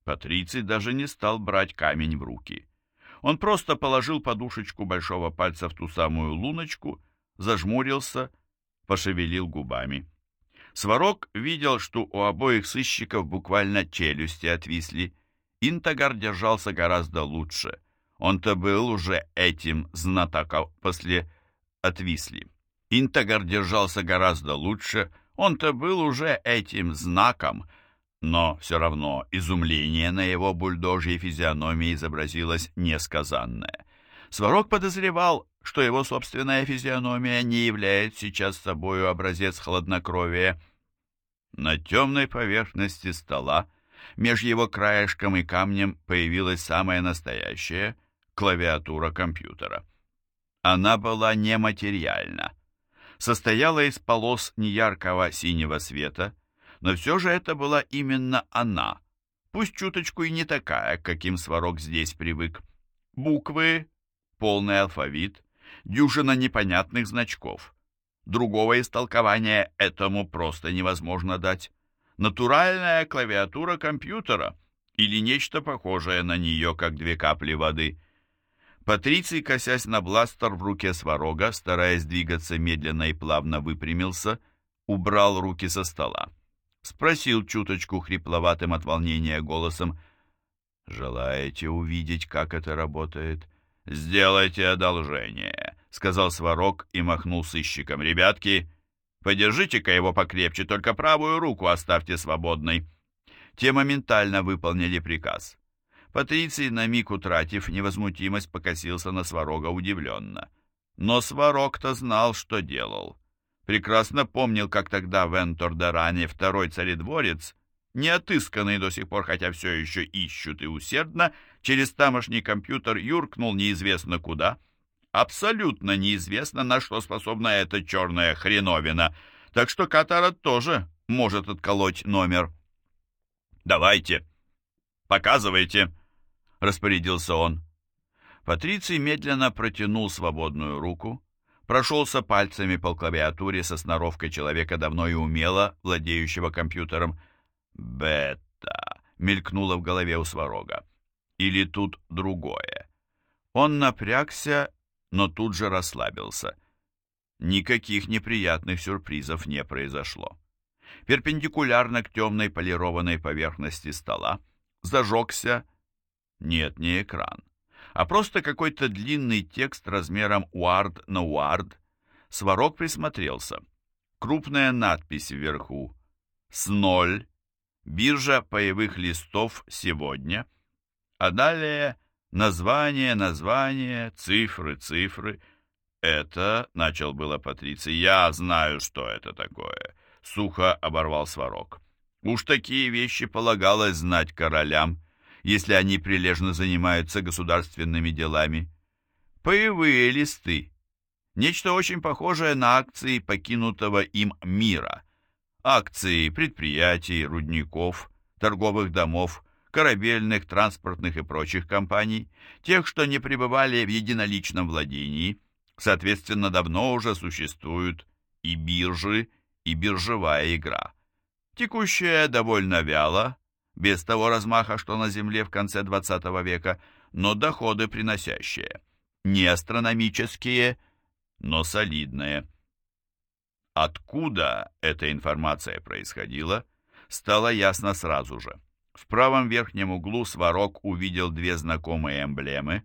[SPEAKER 1] Патриций даже не стал брать камень в руки. Он просто положил подушечку большого пальца в ту самую луночку, зажмурился, пошевелил губами. Сварог видел, что у обоих сыщиков буквально челюсти отвисли. Интагар держался гораздо лучше — он-то был уже этим знатоком после отвисли. Интагар держался гораздо лучше, он-то был уже этим знаком, Но все равно изумление на его бульдожьей физиономии изобразилось несказанное. Сварог подозревал, что его собственная физиономия не является сейчас собою образец хладнокровия. На темной поверхности стола, меж его краешком и камнем, появилась самая настоящая клавиатура компьютера. Она была нематериальна, состояла из полос неяркого синего света, но все же это была именно она, пусть чуточку и не такая, каким Сварог здесь привык. Буквы, полный алфавит, дюжина непонятных значков. Другого истолкования этому просто невозможно дать. Натуральная клавиатура компьютера или нечто похожее на нее, как две капли воды. Патриций, косясь на бластер в руке Сварога, стараясь двигаться медленно и плавно выпрямился, убрал руки со стола. Спросил чуточку хрипловатым от волнения голосом, «Желаете увидеть, как это работает?» «Сделайте одолжение», — сказал Сварог и махнул сыщиком. «Ребятки, подержите-ка его покрепче, только правую руку оставьте свободной». Те моментально выполнили приказ. Патриций, на миг утратив невозмутимость, покосился на Сварога удивленно. Но Сварог-то знал, что делал. Прекрасно помнил, как тогда в Энтордоране второй царедворец, не отысканный до сих пор, хотя все еще ищут и усердно, через тамошний компьютер юркнул неизвестно куда. Абсолютно неизвестно, на что способна эта черная хреновина. Так что Катара тоже может отколоть номер. «Давайте, показывайте», — распорядился он. Патриций медленно протянул свободную руку, прошелся пальцами по клавиатуре со сноровкой человека давно и умело владеющего компьютером. «Бета», — мелькнуло в голове у Сварога. «Или тут другое?» Он напрягся, но тут же расслабился. Никаких неприятных сюрпризов не произошло перпендикулярно к темной полированной поверхности стола, зажегся, нет, не экран, а просто какой-то длинный текст размером уард на уард. Сварог присмотрелся. Крупная надпись вверху. С ноль. Биржа паевых листов сегодня. А далее название, название, цифры, цифры. Это, начал было Патриций, я знаю, что это такое. — сухо оборвал Сварог. «Уж такие вещи полагалось знать королям, если они прилежно занимаются государственными делами. Паевые листы. Нечто очень похожее на акции покинутого им мира. Акции предприятий, рудников, торговых домов, корабельных, транспортных и прочих компаний, тех, что не пребывали в единоличном владении, соответственно, давно уже существуют и биржи, и биржевая игра. Текущая довольно вяло, без того размаха, что на Земле в конце XX века, но доходы приносящие. Не астрономические, но солидные. Откуда эта информация происходила, стало ясно сразу же. В правом верхнем углу Сварог увидел две знакомые эмблемы.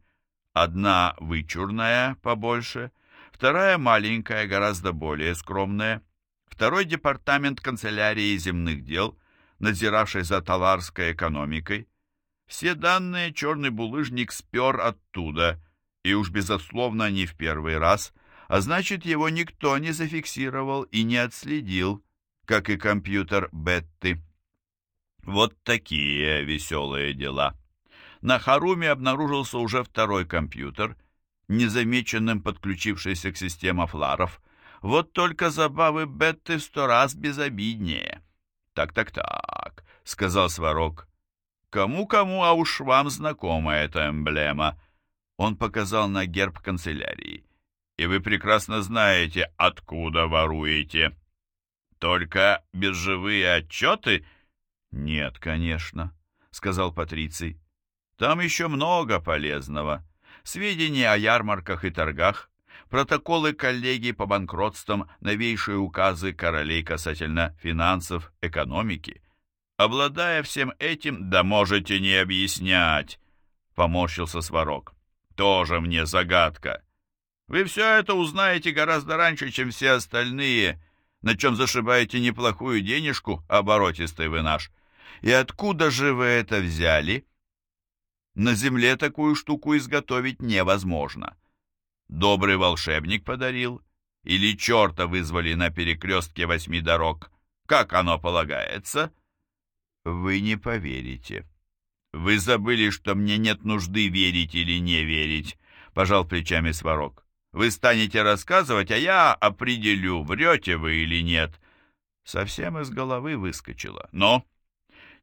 [SPEAKER 1] Одна вычурная, побольше, вторая маленькая, гораздо более скромная – Второй департамент канцелярии земных дел, надзиравший за таларской экономикой, все данные черный булыжник спер оттуда, и уж безусловно не в первый раз, а значит его никто не зафиксировал и не отследил, как и компьютер Бетты. Вот такие веселые дела. На Харуме обнаружился уже второй компьютер, незамеченным подключившийся к системе фларов, вот только забавы Бетты сто раз безобиднее. «Так-так-так», — сказал Сварог. «Кому-кому, а уж вам знакома эта эмблема». Он показал на герб канцелярии. «И вы прекрасно знаете, откуда воруете». «Только биржевые отчеты?» «Нет, конечно», — сказал Патриций. «Там еще много полезного. Сведения о ярмарках и торгах, протоколы коллегий по банкротствам, новейшие указы королей касательно финансов, экономики. Обладая всем этим, да можете не объяснять, поморщился Сварог. Тоже мне загадка. Вы все это узнаете гораздо раньше, чем все остальные, на чем зашибаете неплохую денежку, оборотистый вы наш. И откуда же вы это взяли? На земле такую штуку изготовить невозможно. Добрый волшебник подарил? Или черта вызвали на перекрестке восьми дорог? Как оно полагается? Вы не поверите. Вы забыли, что мне нет нужды верить или не верить, пожал плечами Сварог. Вы станете рассказывать, а я определю, врете вы или нет. Совсем из головы выскочило. Но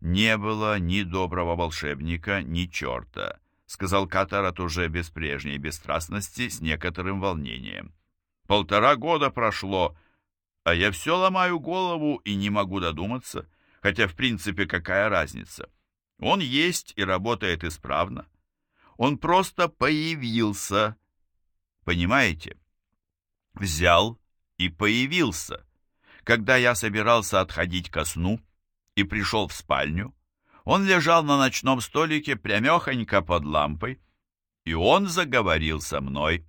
[SPEAKER 1] не было ни доброго волшебника, ни черта, сказал Катарат уже без прежней бесстрастности, с некоторым волнением. Полтора года прошло, а я все ломаю голову и не могу додуматься, хотя, в принципе, какая разница? Он есть и работает исправно. Он просто появился, Понимаете? Взял и появился. Когда я собирался отходить ко сну и пришел в спальню, он лежал на ночном столике прямехонько под лампой, и он заговорил со мной.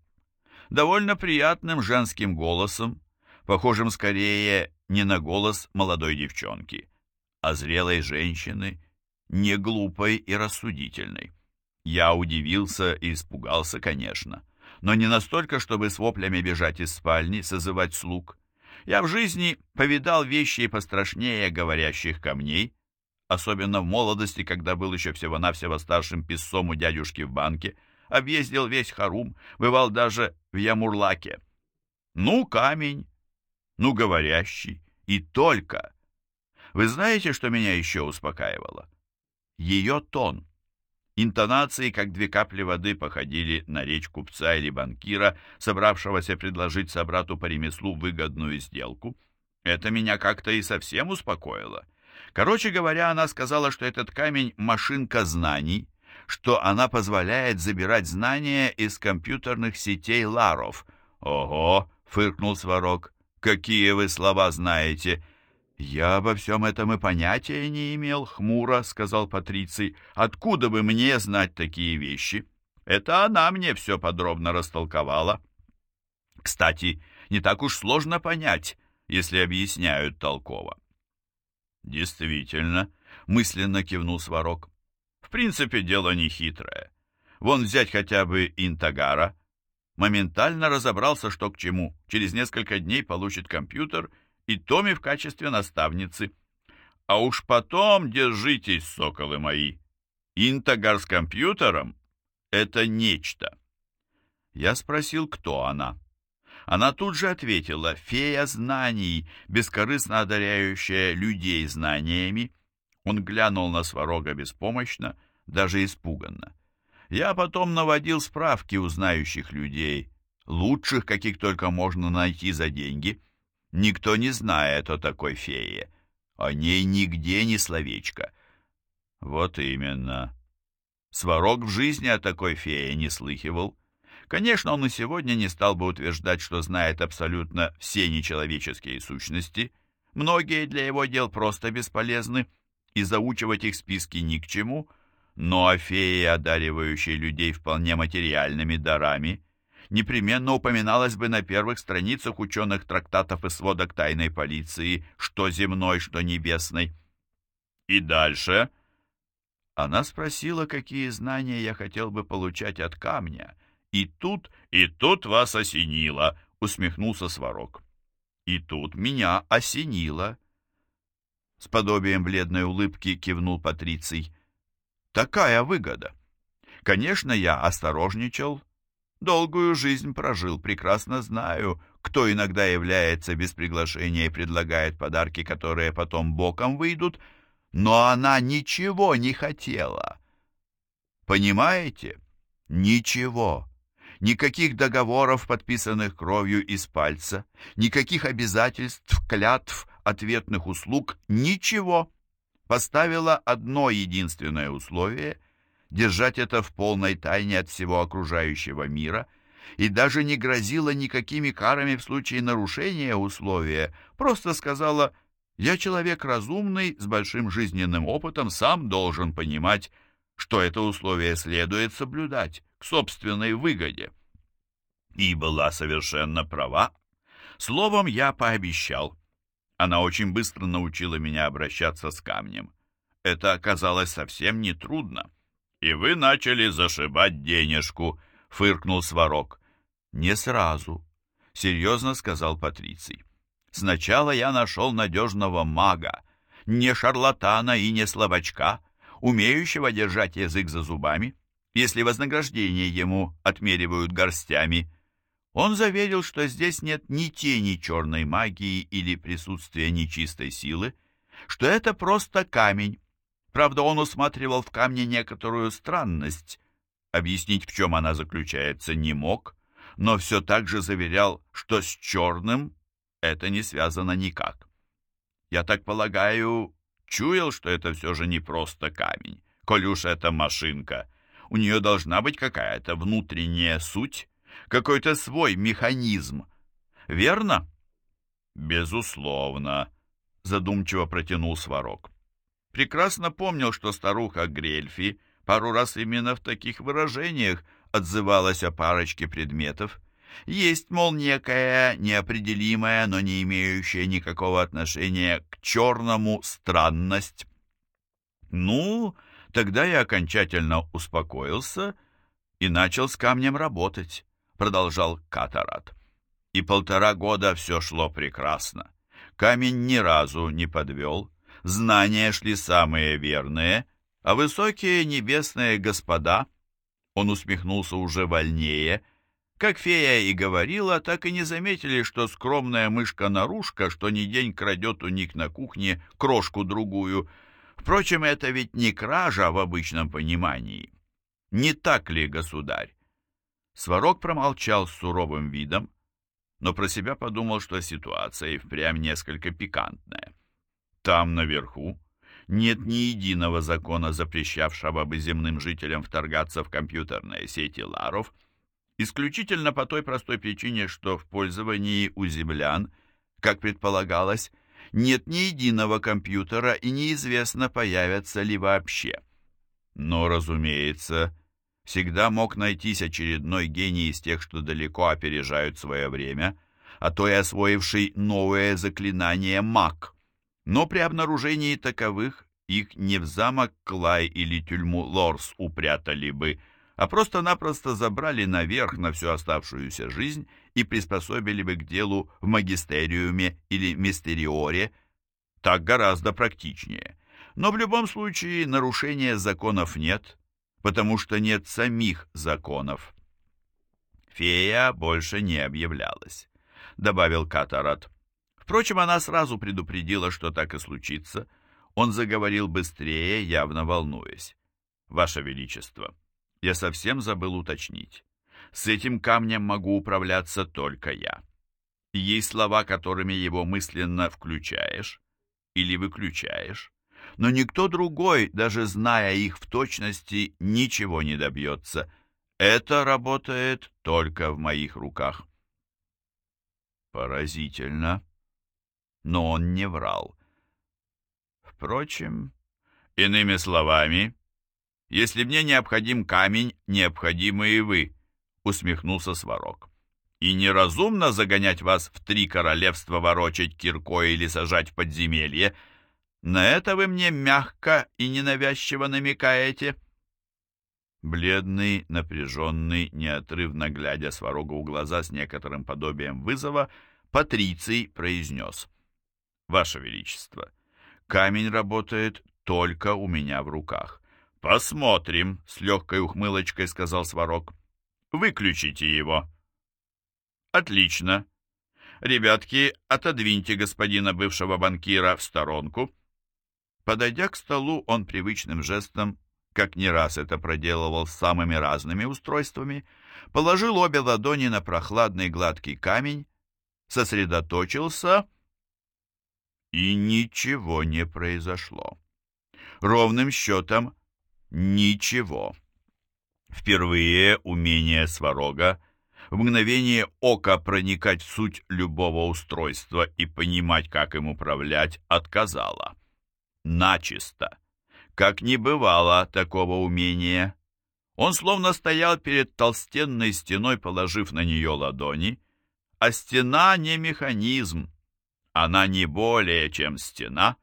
[SPEAKER 1] Довольно приятным женским голосом, похожим скорее не на голос молодой девчонки, а зрелой женщины, не глупой и рассудительной. Я удивился и испугался, конечно но не настолько, чтобы с воплями бежать из спальни, созывать слуг. Я в жизни повидал вещи пострашнее говорящих камней, особенно в молодости, когда был еще всего-навсего старшим писцом у дядюшки в банке, объездил весь Харум, бывал даже в Ямурлаке. Ну, камень, ну, говорящий, и только. Вы знаете, что меня еще успокаивало? Ее тон. Интонации, как две капли воды, походили на речь купца или банкира, собравшегося предложить собрату по ремеслу выгодную сделку. Это меня как-то и совсем успокоило. Короче говоря, она сказала, что этот камень — машинка знаний, что она позволяет забирать знания из компьютерных сетей Ларов. «Ого!» — фыркнул Сварог. «Какие вы слова знаете!» «Я обо всем этом и понятия не имел, хмуро», — сказал Патриций. «Откуда бы мне знать такие вещи? Это она мне все подробно растолковала». Кстати, не так уж сложно понять, если объясняют толково. «Действительно», — мысленно кивнул Сварог. «В принципе, дело не хитрое. Вон взять хотя бы Интагара. Моментально разобрался, что к чему. Через несколько дней получит компьютер — и Томи в качестве наставницы. А уж потом держитесь, соколы мои. Интагар с компьютером — это нечто. Я спросил, кто она. Она тут же ответила, фея знаний, бескорыстно одаряющая людей знаниями. Он глянул на Сварога беспомощно, даже испуганно. Я потом наводил справки у знающих людей, лучших, каких только можно найти за деньги — Никто не знает о такой фее. О ней нигде ни словечко. Вот именно. Сварог в жизни о такой фее не слыхивал. Конечно, он и сегодня не стал бы утверждать, что знает абсолютно все нечеловеческие сущности. Многие для его дел просто бесполезны, и заучивать их списки ни к чему, но о фее, одаривающей людей вполне материальными дарами, непременно упоминалось бы на первых страницах ученых трактатов и сводок тайной полиции, что земной, что небесной. И дальше она спросила, какие знания я хотел бы получать от камня. И тут, и тут вас осенило, усмехнулся Сварог. И тут меня осенило. С подобием бледной улыбки кивнул Патриций. Такая выгода. Конечно, я осторожничал, Долгую жизнь прожил, прекрасно знаю, кто иногда является без приглашения и предлагает подарки, которые потом боком выйдут, но она ничего не хотела. Понимаете? Ничего. Никаких договоров, подписанных кровью из пальца, никаких обязательств, клятв, ответных услуг, ничего. Поставила одно единственное условие — держать это в полной тайне от всего окружающего мира и даже не грозила никакими карами в случае нарушения условия, просто сказала «Я человек разумный, с большим жизненным опытом, сам должен понимать, что это условие следует соблюдать собственной выгоде». И была совершенно права. Словом, я пообещал. Она очень быстро научила меня обращаться с камнем. это оказалось совсем нетрудно. «И вы начали зашибать денежку», — фыркнул Сварог. «Не сразу», — серьезно сказал Патриций. «Сначала я нашел надежного мага, не шарлатана и не слабачка, умеющего держать язык за зубами, если вознаграждение ему отмеривают горстями. Он заверил, что здесь нет ни тени черной магии или присутствия нечистой силы, что это просто камень, Правда, он усматривал в камне некоторую странность. Объяснить, в чем она заключается, не мог, но все так же заверял, что с черным это не связано никак. Я так полагаю, чуял, что это все же не просто камень. Коль уж это машинка, у нее должна быть какая-то внутренняя суть, какой-то свой механизм. Верно? Безусловно, задумчиво протянул Сварог прекрасно помнил, что старуха Грельфи пару раз именно в таких выражениях отзывалась о парочке предметов. Есть, мол, некая неопределимая, но не имеющая никакого отношения к черному странность. Ну, тогда я окончательно успокоился и начал с камнем работать, продолжал Катарат. И полтора года все шло прекрасно. Камень ни разу не подвел, знания шли самые верные, а высокие небесные господа, он усмехнулся уже вольнее, как фея и говорила, так и не заметили, что скромная мышка-нарушка, что ни день крадет у них на кухне крошку-другую. Впрочем, это ведь не кража в обычном понимании. Не так ли, государь? Сварог промолчал с суровым видом, но про себя подумал, что ситуация и впрямь несколько пикантная. Там, наверху, нет ни единого закона, запрещавшего бы земным жителям вторгаться в компьютерные сети Ларов, исключительно по той простой причине, что в пользовании у землян, как предполагалось, нет ни единого компьютера и неизвестно, появятся ли вообще. Но, разумеется, всегда мог найтись очередной гений из тех, что далеко опережают свое время, а то и освоивший новое заклинание маг — но при обнаружении таковых их не в замок Клай или тюрьму Лорс упрятали бы, а просто-напросто забрали наверх на всю оставшуюся жизнь и приспособили бы к делу в магистериуме или мистериоре. Так гораздо практичнее. Но в любом случае нарушения законов нет, потому что нет самих законов. Фея больше не объявлялась, добавил Катарат. Впрочем, она сразу предупредила, что так и случится. Он заговорил быстрее, явно волнуясь. «Ваше Величество, я совсем забыл уточнить. С этим камнем могу управляться только я. Есть слова, которыми его мысленно включаешь или выключаешь, но никто другой, даже зная их в точности, ничего не добьется. Это работает только в моих руках». «Поразительно», но он не врал. Впрочем, иными словами, если мне необходим камень, необходимы и вы, усмехнулся Сварог. И неразумно загонять вас в три королевства, ворочать киркой или сажать в подземелье. На это вы мне мягко и ненавязчиво намекаете. Бледный, напряженный, неотрывно глядя Сварогу в глаза с некоторым подобием вызова, Патриций произнес — Ваше Величество, камень работает только у меня в руках. Посмотрим, с легкой ухмылочкой сказал Сварог. Выключите его. Отлично. Ребятки, отодвиньте господина бывшего банкира в сторонку. Подойдя к столу, он привычным жестом, как не раз это проделывал с самыми разными устройствами, положил обе ладони на прохладный гладкий камень, сосредоточился и ничего не произошло. Ровным счетом ничего. Впервые умение Сварога в мгновение ока проникать в суть любого устройства и понимать, как им управлять, отказало. Начисто. Как не бывало такого умения. Он словно стоял перед толстенной стеной, положив на нее ладони, а стена не механизм, она не более, чем стена.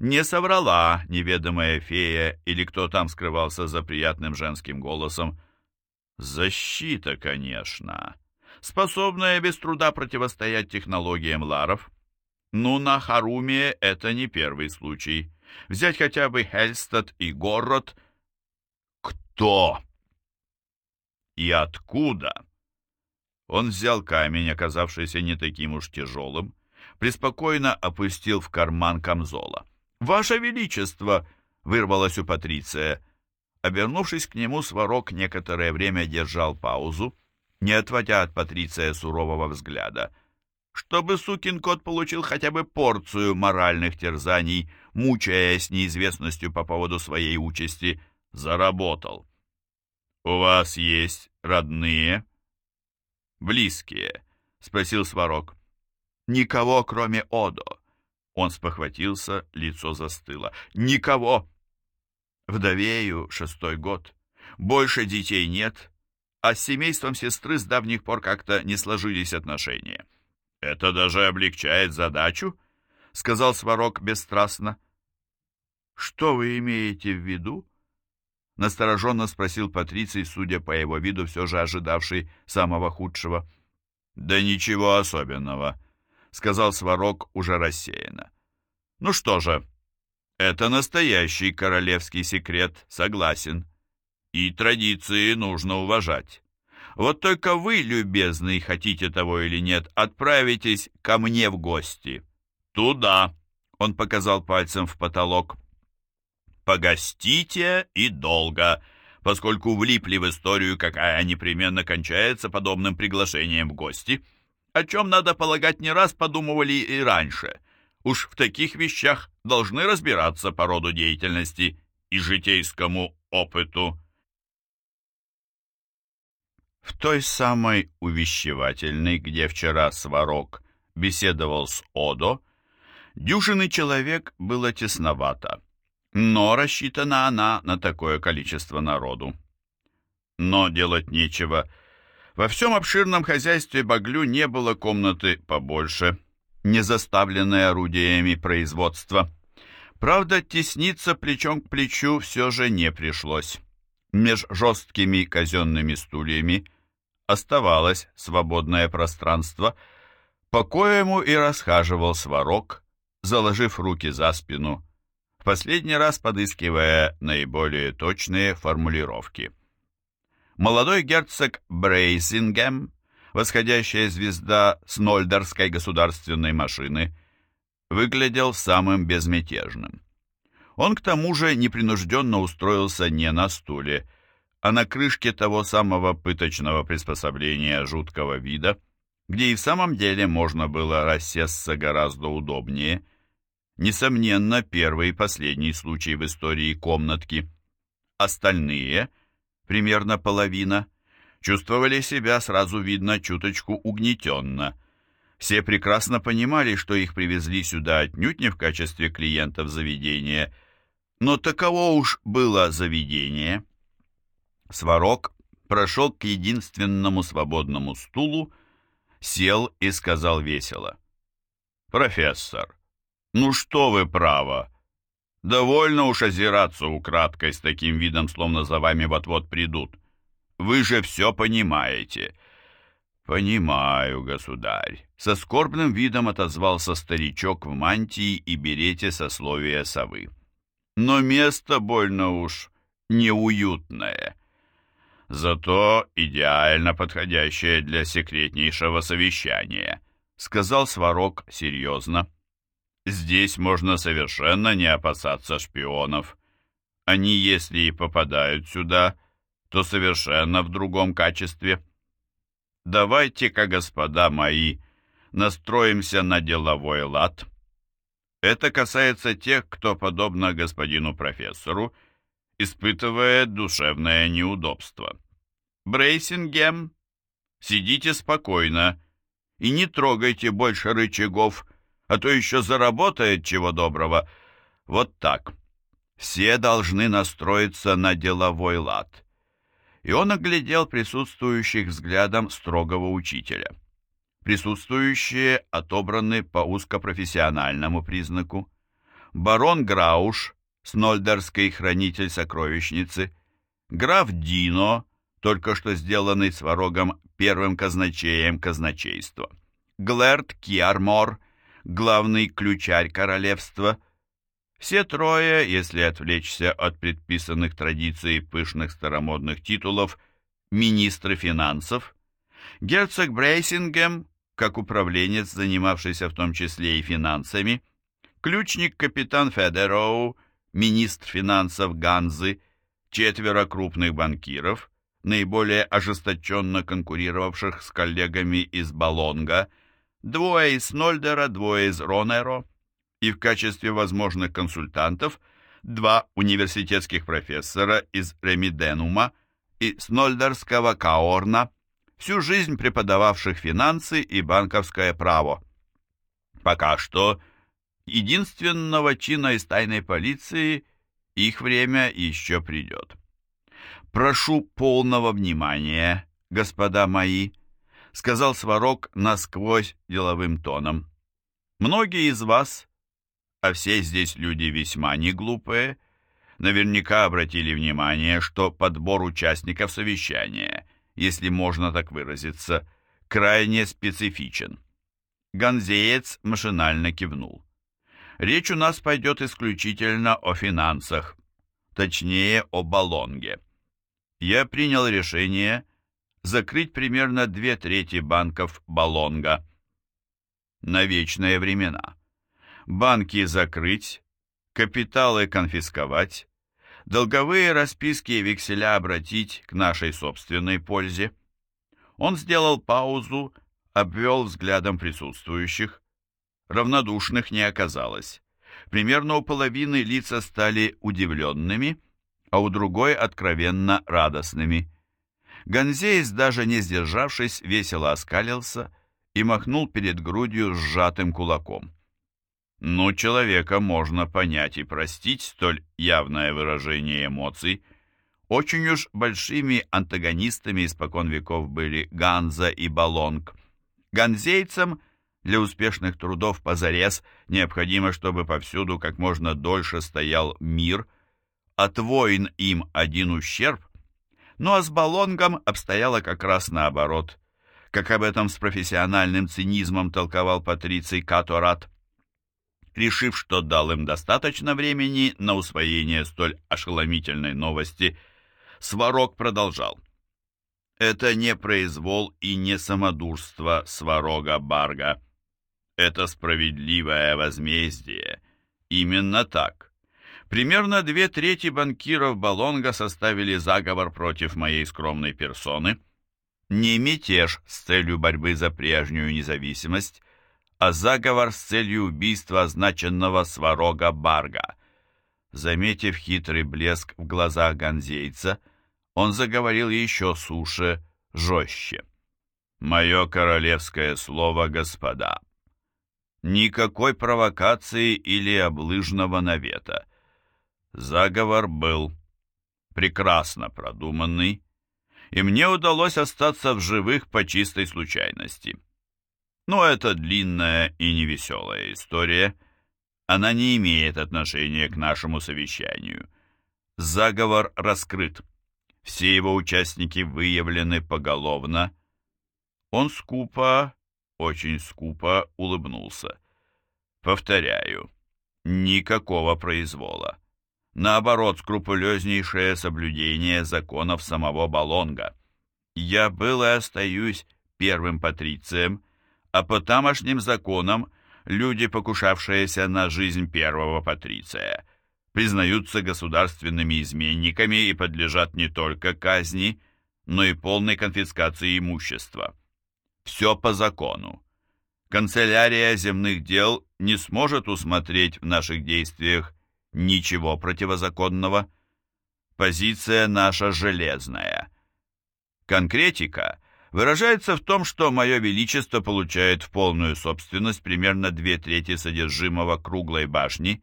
[SPEAKER 1] Не соврала неведомая фея или кто там скрывался за приятным женским голосом. Защита, конечно, способная без труда противостоять технологиям ларов. Ну, на Харуме это не первый случай. Взять хотя бы Хельстад и Город. Кто? И откуда? Он взял камень, оказавшийся не таким уж тяжелым, преспокойно опустил в карман камзола. «Ваше Величество!» — вырвалось у Патриция. Обернувшись к нему, Сварог некоторое время держал паузу, не отводя от Патриция сурового взгляда. Чтобы сукин кот получил хотя бы порцию моральных терзаний, мучаясь неизвестностью по поводу своей участи, заработал. «У вас есть родные?» «Близкие?» — спросил Сварог. «Никого, кроме Одо». Он спохватился, лицо застыло. «Никого!» Вдовею шестой год. Больше детей нет, а с семейством сестры с давних пор как-то не сложились отношения. «Это даже облегчает задачу», — сказал Сварог бесстрастно. «Что вы имеете в виду?» Настороженно спросил Патриций, судя по его виду, все же ожидавший самого худшего. «Да ничего особенного», — сказал Сварог уже рассеянно. «Ну что же, это настоящий королевский секрет, согласен. И традиции нужно уважать. Вот только вы, любезный, хотите того или нет, отправитесь ко мне в гости. Туда, — он показал пальцем в потолок, — Погостите и долго, поскольку влипли в историю, какая непременно кончается подобным приглашением в гости, о чем, надо полагать, не раз подумывали и раньше. Уж в таких вещах должны разбираться по роду деятельности и житейскому опыту. В той самой увещевательной, где вчера Сварог беседовал с Одо, дюжины человек было тесновато но рассчитана она на такое количество народу. Но делать нечего. Во всем обширном хозяйстве Баглю не было комнаты побольше, не заставленной орудиями производства. Правда, тесниться плечом к плечу все же не пришлось. Меж жесткими казенными стульями оставалось свободное пространство, по коему и расхаживал сварок, заложив руки за спину, в последний раз подыскивая наиболее точные формулировки. Молодой герцог Брейсингем, восходящая звезда Снольдерской государственной машины, выглядел самым безмятежным. Он к тому же непринужденно устроился не на стуле, а на крышке того самого пыточного приспособления жуткого вида, где и в самом деле можно было рассесться гораздо удобнее – Несомненно, первый и последний случай в истории комнатки. Остальные, примерно половина, чувствовали себя, сразу видно, чуточку угнетенно. Все прекрасно понимали, что их привезли сюда отнюдь не в качестве клиентов заведения, но таково уж было заведение. Сварог прошел к единственному свободному стулу, сел и сказал весело. «Профессор, «Ну что вы, право! Довольно уж озираться украдкой с таким видом, словно за вами вот-вот придут. Вы же все понимаете». «Понимаю, государь», — со скорбным видом отозвался старичок в мантии и берете сословия совы. «Но место больно уж неуютное, зато идеально подходящее для секретнейшего совещания», — сказал Сварог серьезно. Здесь можно совершенно не опасаться шпионов. Они, если и попадают сюда, то совершенно в другом качестве. Давайте-ка, господа мои, настроимся на деловой лад. Это касается тех, кто, подобно господину профессору, испытывает душевное неудобство. Брейсингем, сидите спокойно и не трогайте больше рычагов, а то еще заработает чего доброго. Вот так. Все должны настроиться на деловой лад. И он оглядел присутствующих взглядом строгого учителя. Присутствующие отобраны по узкопрофессиональному признаку. барон Грауш, снольдерский хранитель сокровищницы, граф Дино, только что сделанный сварогом первым казначеем казначейства, Глэрд Киармор, главный ключарь королевства, все трое, если отвлечься от предписанных традиций пышных старомодных титулов, министры финансов, герцог Брейсингем, как управленец, занимавшийся в том числе и финансами, ключник капитан Федероу, министр финансов Ганзы, четверо крупных банкиров, наиболее ожесточенно конкурировавших с коллегами из Балонга, двое из Нольдера, двое из Ронеро, и в качестве возможных консультантов два университетских профессора из Ремиденума и Снольдерского Каорна, всю жизнь преподававших финансы и банковское право. Пока что единственного чина из тайной полиции их время еще придет. «Прошу полного внимания, господа мои», — сказал Сварог насквозь деловым тоном. «Многие из вас, а все здесь люди весьма неглупые, наверняка обратили внимание, что подбор участников совещания, если можно так выразиться, крайне специфичен». Ганзеец машинально кивнул. Речь у нас пойдет исключительно о финансах, точнее о Балонге. Я принял решение закрыть примерно две трети банков Балонга на вечные времена. Банки закрыть, капиталы конфисковать, долговые расписки и векселя обратить к нашей собственной пользе. Он сделал паузу, обвел взглядом присутствующих, равнодушных не оказалось. Примерно у половины лица стали удивленными, а у другой откровенно радостными. Ганзеис, даже не сдержавшись, весело оскалился и махнул перед грудью сжатым кулаком. Ну, человека можно понять и простить столь явное выражение эмоций. Очень уж большими антагонистами испокон веков были Ганза и Балонг. Ганзейцам – для успешных трудов позарез необходимо, чтобы повсюду как можно дольше стоял мир, от войн им один ущерб. Ну а с Балонгом обстояло как раз наоборот, как об этом с профессиональным цинизмом толковал Патриций Каторат. Решив, что дал им достаточно времени на усвоение столь ошеломительной новости, Сварог продолжал. Это не произвол и не самодурство Сварога Барга это справедливое возмездие. Именно так. Примерно две трети банкиров Балонга составили заговор против моей скромной персоны. Не мятеж с целью борьбы за прежнюю независимость, а заговор с целью убийства означенного сварога Барга. Заметив хитрый блеск в глазах ганзейца, он заговорил еще суше, жестче. «Мое королевское слово, господа, Никакой провокации или облыжного навета. Заговор был прекрасно продуманный, и мне удалось остаться в живых по чистой случайности. Но это длинная и невеселая история. Она не имеет отношения к нашему совещанию. Заговор раскрыт. Все его участники выявлены поголовно. Он скупо очень скупо улыбнулся. Повторяю, никакого произвола. Наоборот, скрупулезнейшее соблюдение законов самого Балонга. Я был и остаюсь первым патрицием, а по тамошним законам люди, покушавшиеся на жизнь первого патриция, признаются государственными изменниками и подлежат не только казни, но и полной конфискации имущества. Все по закону. Канцелярия земных дел не сможет усмотреть в наших действиях ничего противозаконного. Позиция наша железная. Конкретика выражается в том, что Мое Величество получает в полную собственность примерно две трети содержимого круглой башни,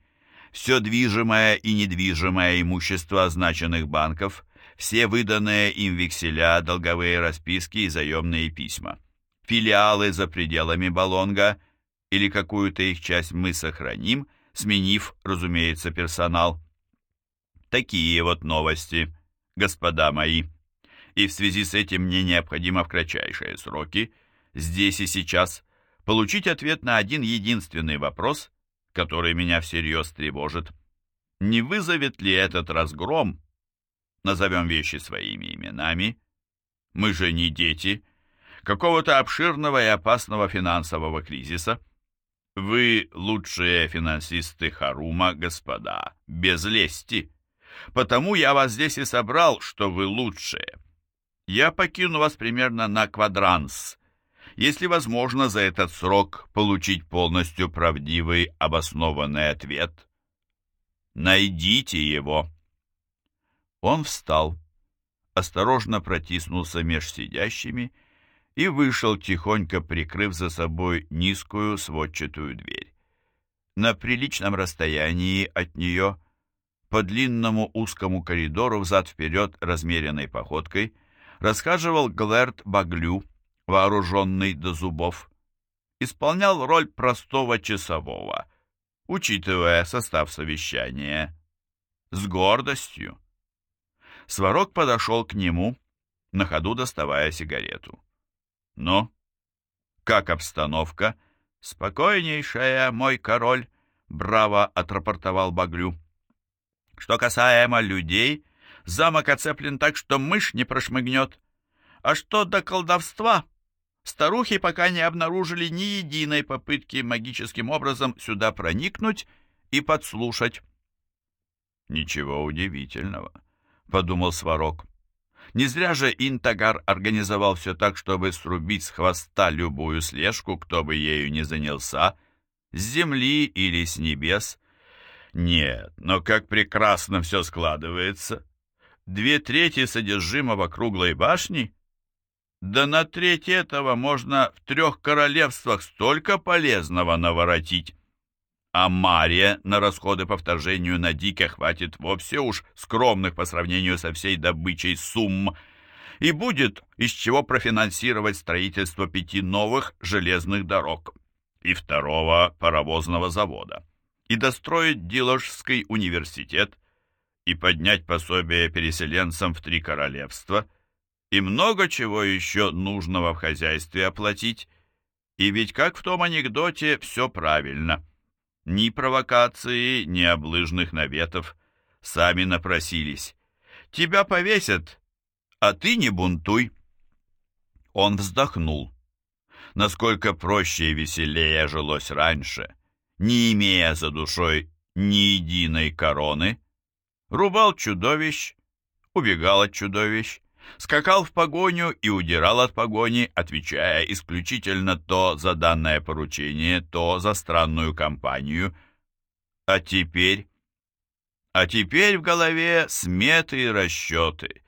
[SPEAKER 1] все движимое и недвижимое имущество означенных банков, все выданные им векселя, долговые расписки и заемные письма филиалы за пределами Балонга или какую-то их часть мы сохраним сменив, разумеется, персонал. Такие вот новости, господа мои. И в связи с этим мне необходимо в кратчайшие сроки, здесь и сейчас, получить ответ на один единственный вопрос, который меня всерьез тревожит. Не вызовет ли этот разгром, назовем вещи своими именами, мы же не дети, какого-то обширного и опасного финансового кризиса? Вы лучшие финансисты Харума, господа, без лести. Потому я вас здесь и собрал, что вы лучшие. Я покину вас примерно на квадранс, если возможно за этот срок получить полностью правдивый обоснованный ответ. Найдите его. Он встал, осторожно протиснулся меж сидящими и вышел, тихонько прикрыв за собой низкую сводчатую дверь. На приличном расстоянии от нее, по длинному узкому коридору взад-вперед размеренной походкой, расхаживал Глэрт Баглю, вооруженный до зубов. Исполнял роль простого часового, учитывая состав совещания. С гордостью. Сварог подошел к нему, на ходу доставая сигарету. «Ну, как обстановка?» «Спокойнейшая, мой король», — браво отрапортовал Баглю. «Что касаемо людей, замок оцеплен так, что мышь не прошмыгнет. А что до колдовства, старухи пока не обнаружили ни единой попытки магическим образом сюда проникнуть и подслушать». «Ничего удивительного», — подумал Сварог. Не зря же Интагар организовал все так, чтобы срубить с хвоста любую слежку, кто бы ею не занялся, с земли или с небес. Нет, но как прекрасно все складывается. Две трети содержимого круглой башни? Да на треть этого можно в трех королевствах столько полезного наворотить а Мария на расходы по вторжению на Дике хватит вовсе уж скромных по сравнению со всей добычей сумм, и будет из чего профинансировать строительство пяти новых железных дорог и второго паровозного завода, и достроить Диложский университет, и поднять пособие переселенцам в три королевства, и много чего еще нужного в хозяйстве оплатить, и ведь как в том анекдоте все правильно – ни провокации, ни облыжных наветов. Сами напросились. Тебя повесят, а ты не бунтуй. Он вздохнул. Насколько проще и веселее жилось раньше, не имея за душой ни единой короны. Рубал чудовищ, убегал от чудовищ, скакал в погоню и удирал от погони, отвечая исключительно то за данное поручение, то за странную компанию. А теперь... А теперь в голове сметы и расчеты,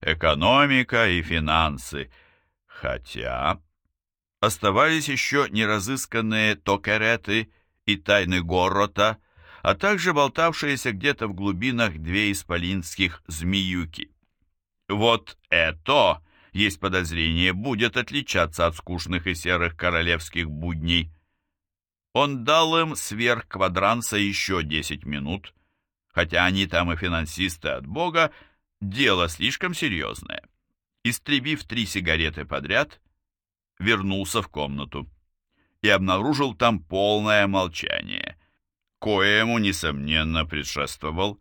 [SPEAKER 1] экономика и финансы. Хотя оставались еще неразысканные токереты и тайны Горрота, а также болтавшиеся где-то в глубинах две исполинских змеюки. Вот это, есть подозрение, будет отличаться от скучных и серых королевских будней. Он дал им сверх квадранса еще десять минут, хотя они там и финансисты от бога, дело слишком серьезное. Истребив три сигареты подряд, вернулся в комнату и обнаружил там полное молчание, коему, несомненно, предшествовал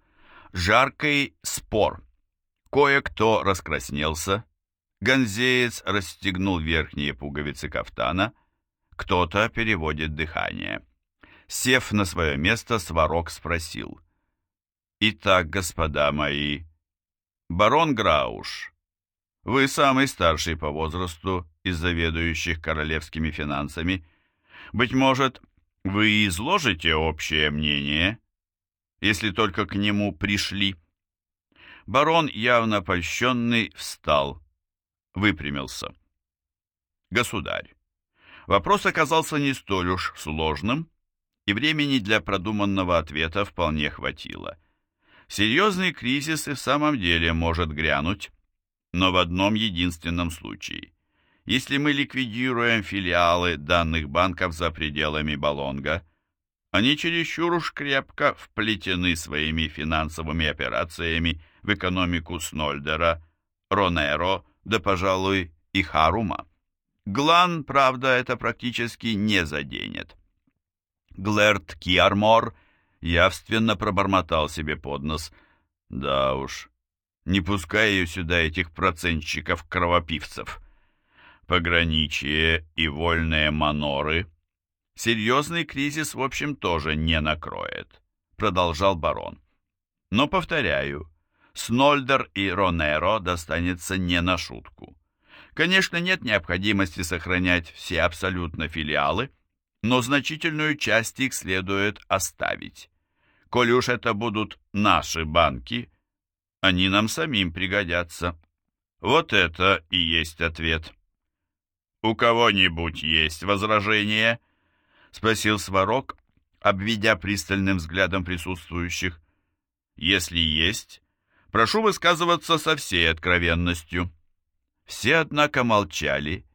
[SPEAKER 1] жаркий спор. Кое-кто раскраснелся, гонзеец расстегнул верхние пуговицы кафтана, кто-то переводит дыхание. Сев на свое место, Сварог спросил. «Итак, господа мои, барон Грауш, вы самый старший по возрасту из заведующих королевскими финансами. Быть может, вы изложите общее мнение, если только к нему пришли?» Барон, явно польщенный, встал, выпрямился. «Государь, вопрос оказался не столь уж сложным, и времени для продуманного ответа вполне хватило. Серьезный кризис и в самом деле может грянуть, но в одном единственном случае. Если мы ликвидируем филиалы данных банков за пределами Балонга, Они чересчур уж крепко вплетены своими финансовыми операциями в экономику Снольдера, Ронеро, да, пожалуй, и Харума. Глан, правда, это практически не заденет. Глэрт Киармор явственно пробормотал себе под нос. Да уж, не пускай ее сюда, этих процентщиков-кровопивцев. Пограничье и вольные маноры серьезный кризис, в общем, тоже не накроет, продолжал барон. Но, повторяю, Снольдер и Ронеро достанется не на шутку. Конечно, нет необходимости сохранять все абсолютно филиалы, но значительную часть их следует оставить. Коли уж это будут наши банки, они нам самим пригодятся. Вот это и есть ответ. «У кого-нибудь есть возражение?» — спросил Сварог, обведя пристальным взглядом присутствующих. «Если есть, прошу высказываться со всей откровенностью». Все, однако, молчали,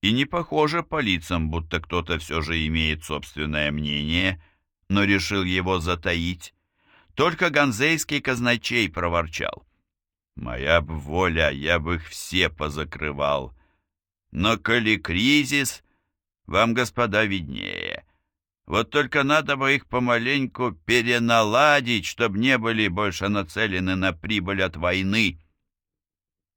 [SPEAKER 1] и не похоже по лицам, будто кто-то все же имеет собственное мнение, но решил его затаить. Только ганзейский казначей проворчал. «Моя б воля, я бы их все позакрывал. Но коли кризис, вам, господа, виднее. Вот только надо бы их помаленьку переналадить, чтобы не были больше нацелены на прибыль от войны».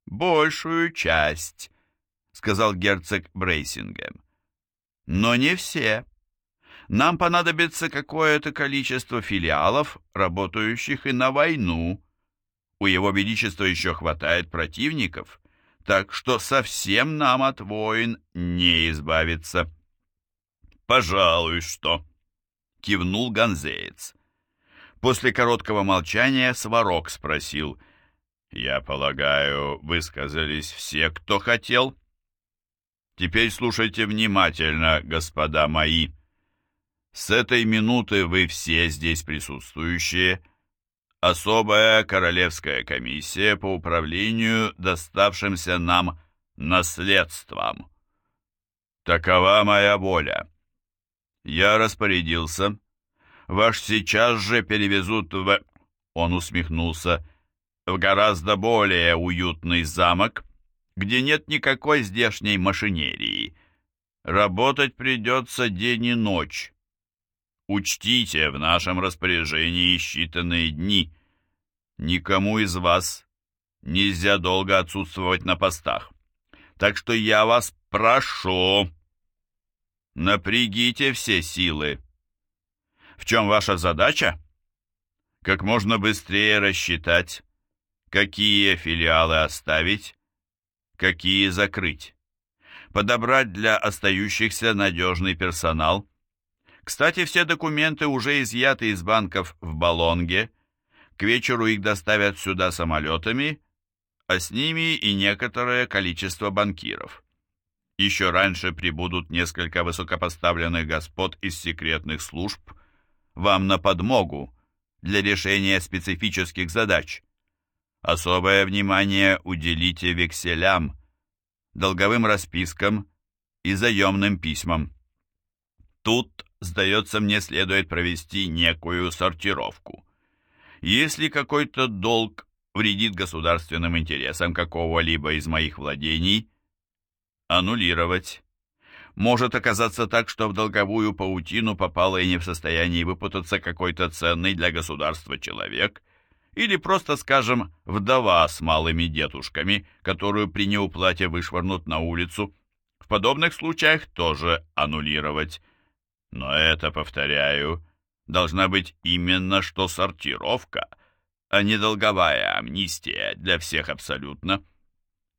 [SPEAKER 1] «Большую часть», — сказал герцог Брейсингем. «Но не все. Нам понадобится какое-то количество филиалов, работающих и на войну. У его величества еще хватает противников, так что совсем нам от войн не избавиться». «Пожалуй, что», — кивнул Ганзеец. После короткого молчания Сварог спросил — я полагаю, высказались все, кто хотел. Теперь слушайте внимательно, господа мои. С этой минуты вы все здесь присутствующие. Особая королевская комиссия по управлению доставшимся нам наследством. Такова моя воля. Я распорядился. Ваш сейчас же перевезут в... Он усмехнулся в гораздо более уютный замок, где нет никакой здешней машинерии. Работать придется день и ночь. Учтите, в нашем распоряжении считанные дни. Никому из вас нельзя долго отсутствовать на постах. Так что я вас прошу, напрягите все силы. В чем ваша задача? Как можно быстрее рассчитать, какие филиалы оставить, какие закрыть, подобрать для остающихся надежный персонал. Кстати, все документы уже изъяты из банков в Болонге, к вечеру их доставят сюда самолетами, а с ними и некоторое количество банкиров. Еще раньше прибудут несколько высокопоставленных господ из секретных служб вам на подмогу для решения специфических задач. Особое внимание уделите векселям, долговым распискам и заемным письмам. Тут, сдается мне, следует провести некую сортировку. Если какой-то долг вредит государственным интересам какого-либо из моих владений, аннулировать. Может оказаться так, что в долговую паутину попало и не в состоянии выпутаться какой-то ценный для государства человек, или просто, скажем, вдова с малыми детушками, которую при неуплате вышвырнут на улицу. В подобных случаях тоже аннулировать. Но это, повторяю, должна быть именно что сортировка, а не долговая амнистия для всех абсолютно.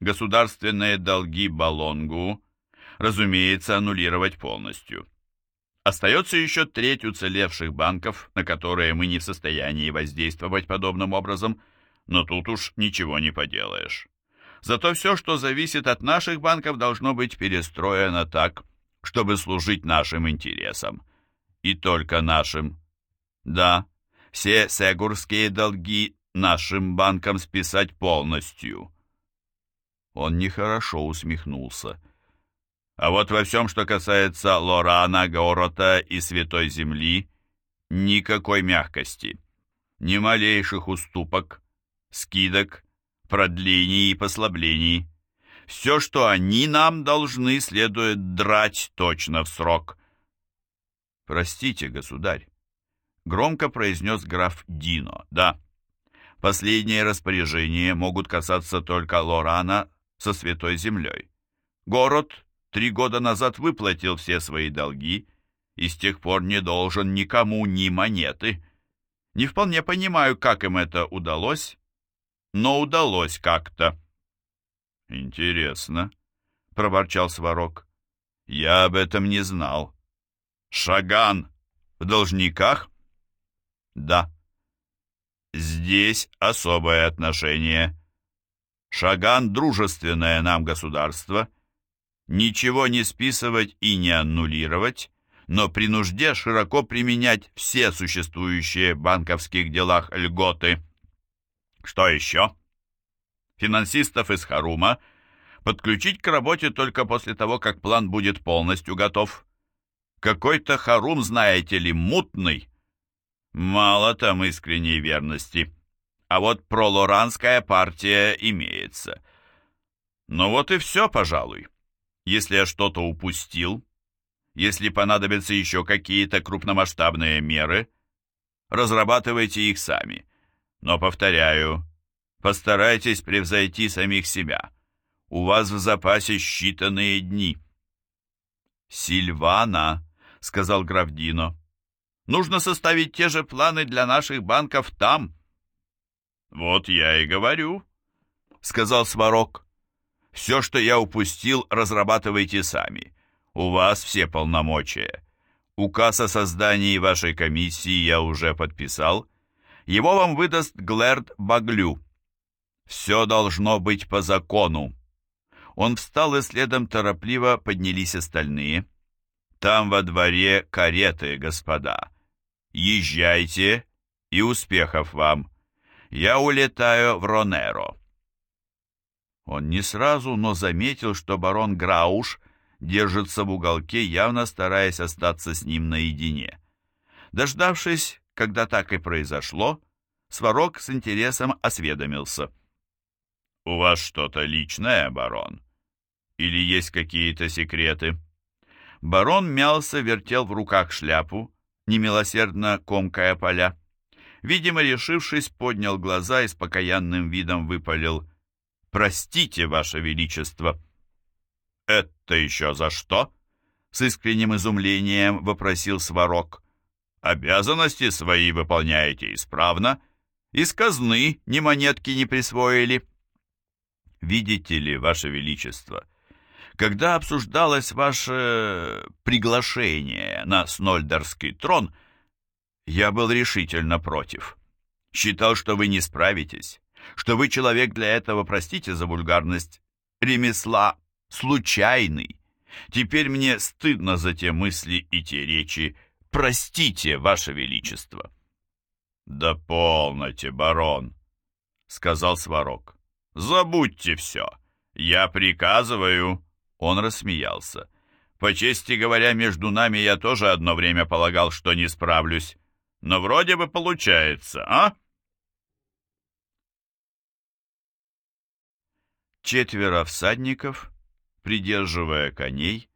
[SPEAKER 1] Государственные долги Балонгу, разумеется, аннулировать полностью. Остается еще треть уцелевших банков, на которые мы не в состоянии воздействовать подобным образом, но тут уж ничего не поделаешь. Зато все, что зависит от наших банков, должно быть перестроено так, чтобы служить нашим интересам. И только нашим. Да, все сегурские долги нашим банкам списать полностью. Он нехорошо усмехнулся. А вот во всем, что касается Лорана, Горота и Святой Земли, Никакой мягкости, ни малейших уступок, скидок, продлений и послаблений. Все, что они нам должны, следует драть точно в срок. Простите, государь, громко произнес граф Дино. Да, последние распоряжения могут касаться только Лорана со Святой Землей. Город три года назад выплатил все свои долги и с тех пор не должен никому ни монеты. Не вполне понимаю, как им это удалось, но удалось как-то. «Интересно», — проворчал Сварог. «Я об этом не знал. Шаган в должниках?» «Да». «Здесь особое отношение. Шаган — дружественное нам государство. Ничего не списывать и не аннулировать, но при нужде широко применять все существующие в банковских делах льготы. Что еще?» финансистов из Харума подключить к работе только после того, как план будет полностью готов. Какой-то Харум, знаете ли, мутный. Мало там искренней верности. А вот пролоранская партия имеется. Ну вот и все, пожалуй. Если я что-то упустил, если понадобятся еще какие-то крупномасштабные меры, разрабатывайте их сами. Но, повторяю, Постарайтесь превзойти самих себя. У вас в запасе считанные дни. «Сильвана», — сказал граф Дино, — «нужно составить те же планы для наших банков там». «Вот я и говорю», — сказал Сварог. «Все, что я упустил, разрабатывайте сами. У вас все полномочия. Указ о создании вашей комиссии я уже подписал. Его вам выдаст Глэрд Баглю». Все должно быть по закону. Он встал, и следом торопливо поднялись остальные. Там во дворе кареты, господа. Езжайте, и успехов вам. Я улетаю в Ронеро. Он не сразу, но заметил, что барон Грауш держится в уголке, явно стараясь остаться с ним наедине. Дождавшись, когда так и произошло, Сварог с интересом осведомился. «У вас что-то личное, барон? Или есть какие-то секреты?» Барон мялся, вертел в руках шляпу, немилосердно комкая поля. Видимо, решившись, поднял глаза и с покаянным видом выпалил «Простите, ваше величество!» «Это еще за что?» — с искренним изумлением вопросил Сварог. «Обязанности свои выполняете исправно. Из казны ни монетки не присвоили». Видите ли, Ваше Величество, когда обсуждалось ваше приглашение на Снольдерский трон, я был решительно против. Считал, что вы не справитесь, что вы человек для этого, простите за вульгарность, ремесла случайный. Теперь мне стыдно за те мысли и те речи. Простите, Ваше Величество. «Да полноте, барон», — сказал Сварог. Забудьте все. Я приказываю. Он рассмеялся. По чести говоря, между нами я тоже одно время полагал, что не справлюсь. Но вроде бы получается, а? Четверо всадников, придерживая коней,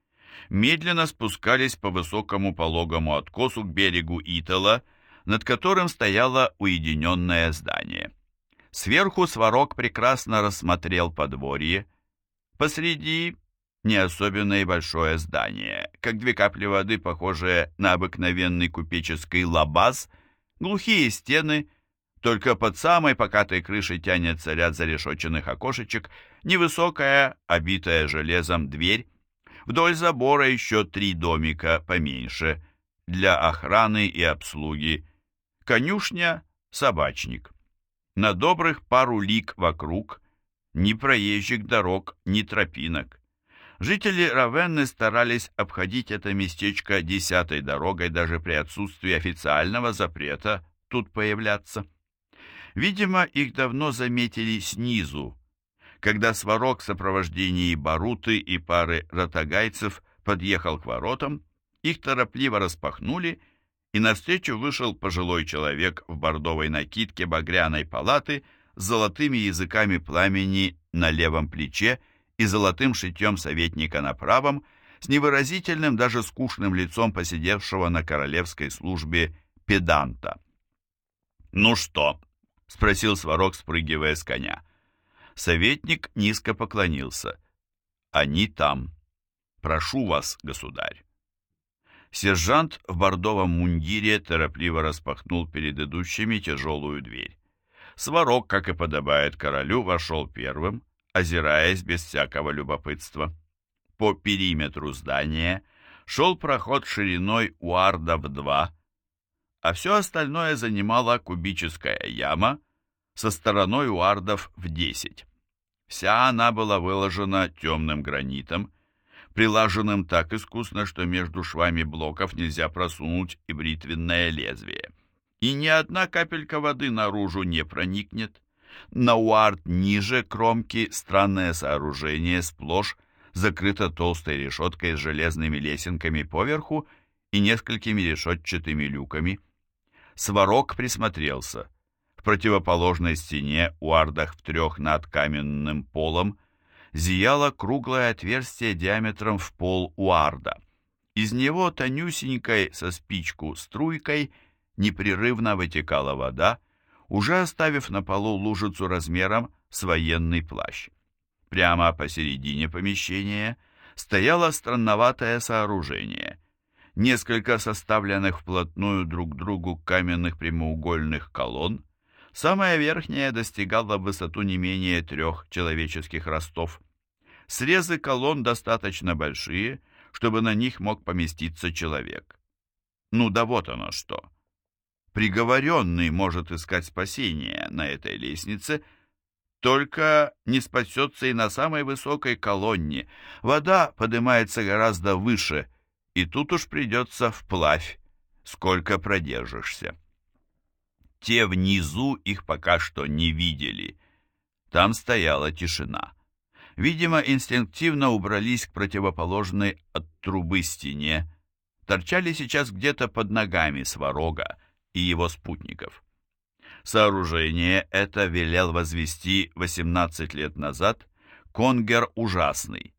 [SPEAKER 1] медленно спускались по высокому пологому откосу к берегу Итала, над которым стояло уединенное здание. Сверху Сварог прекрасно рассмотрел подворье. Посреди не особенно и большое здание, как две капли воды, похожие на обыкновенный купеческий лабаз, глухие стены, только под самой покатой крышей тянется ряд зарешоченных окошечек, невысокая, обитая железом дверь, вдоль забора еще три домика поменьше, для охраны и обслуги, конюшня, собачник. На добрых пару лик вокруг ни проезжих дорог, ни тропинок. Жители Равенны старались обходить это местечко десятой дорогой даже при отсутствии официального запрета тут появляться. Видимо, их давно заметили снизу, когда Сварог в сопровождении Баруты и пары ротагайцев подъехал к воротам, их торопливо распахнули, и навстречу вышел пожилой человек в бордовой накидке багряной палаты с золотыми языками пламени на левом плече и золотым шитьем советника на правом, с невыразительным, даже скучным лицом посидевшего на королевской службе педанта. «Ну что?» — спросил Сварог, спрыгивая с коня. Советник низко поклонился. «Они там. Прошу вас, государь». Сержант в бордовом мундире торопливо распахнул перед идущими тяжелую дверь. Сварог, как и подобает королю, вошел первым, озираясь без всякого любопытства. По периметру здания шел проход шириной уарда в два, а все остальное занимала кубическая яма со стороной уардов в десять. Вся она была выложена темным гранитом, прилаженным так искусно, что между швами блоков нельзя просунуть и бритвенное лезвие. И ни одна капелька воды наружу не проникнет. На уард ниже кромки странное сооружение сплошь закрыто толстой решеткой с железными лесенками поверху и несколькими решетчатыми люками. Сварог присмотрелся. В противоположной стене, у ардах в трех над каменным полом, зияло круглое отверстие диаметром в пол уарда. Из него тонюсенькой со спичку струйкой непрерывно вытекала вода, уже оставив на полу лужицу размером с военный плащ. Прямо посередине помещения стояло странноватое сооружение. Несколько составленных вплотную друг к другу каменных прямоугольных колонн, самая верхняя достигала высоту не менее трех человеческих ростов. Срезы колонн достаточно большие, чтобы на них мог поместиться человек. Ну да вот оно что. Приговоренный может искать спасение на этой лестнице – только не спасется и на самой высокой колонне. Вода поднимается гораздо выше, и тут уж придется вплавь, сколько продержишься. Те внизу их пока что не видели. Там стояла тишина. Видимо, инстинктивно убрались к противоположной от трубы стене, торчали сейчас где-то под ногами Сварога и его спутников. Сооружение это велел возвести 18 лет назад Конгер Ужасный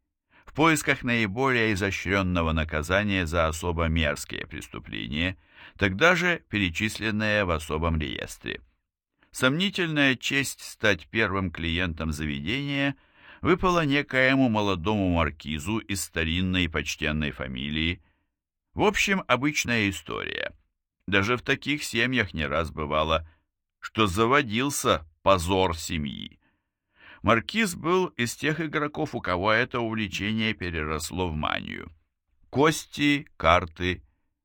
[SPEAKER 1] в поисках наиболее изощренного наказания за особо мерзкие преступления, тогда же перечисленные в особом реестре. Сомнительная честь стать первым клиентом заведения выпала некоему молодому маркизу из старинной почтенной фамилии. В общем, обычная история. Даже в таких семьях не раз бывало – что заводился позор семьи. Маркиз был из тех игроков, у кого это увлечение переросло в манию. Кости, карты,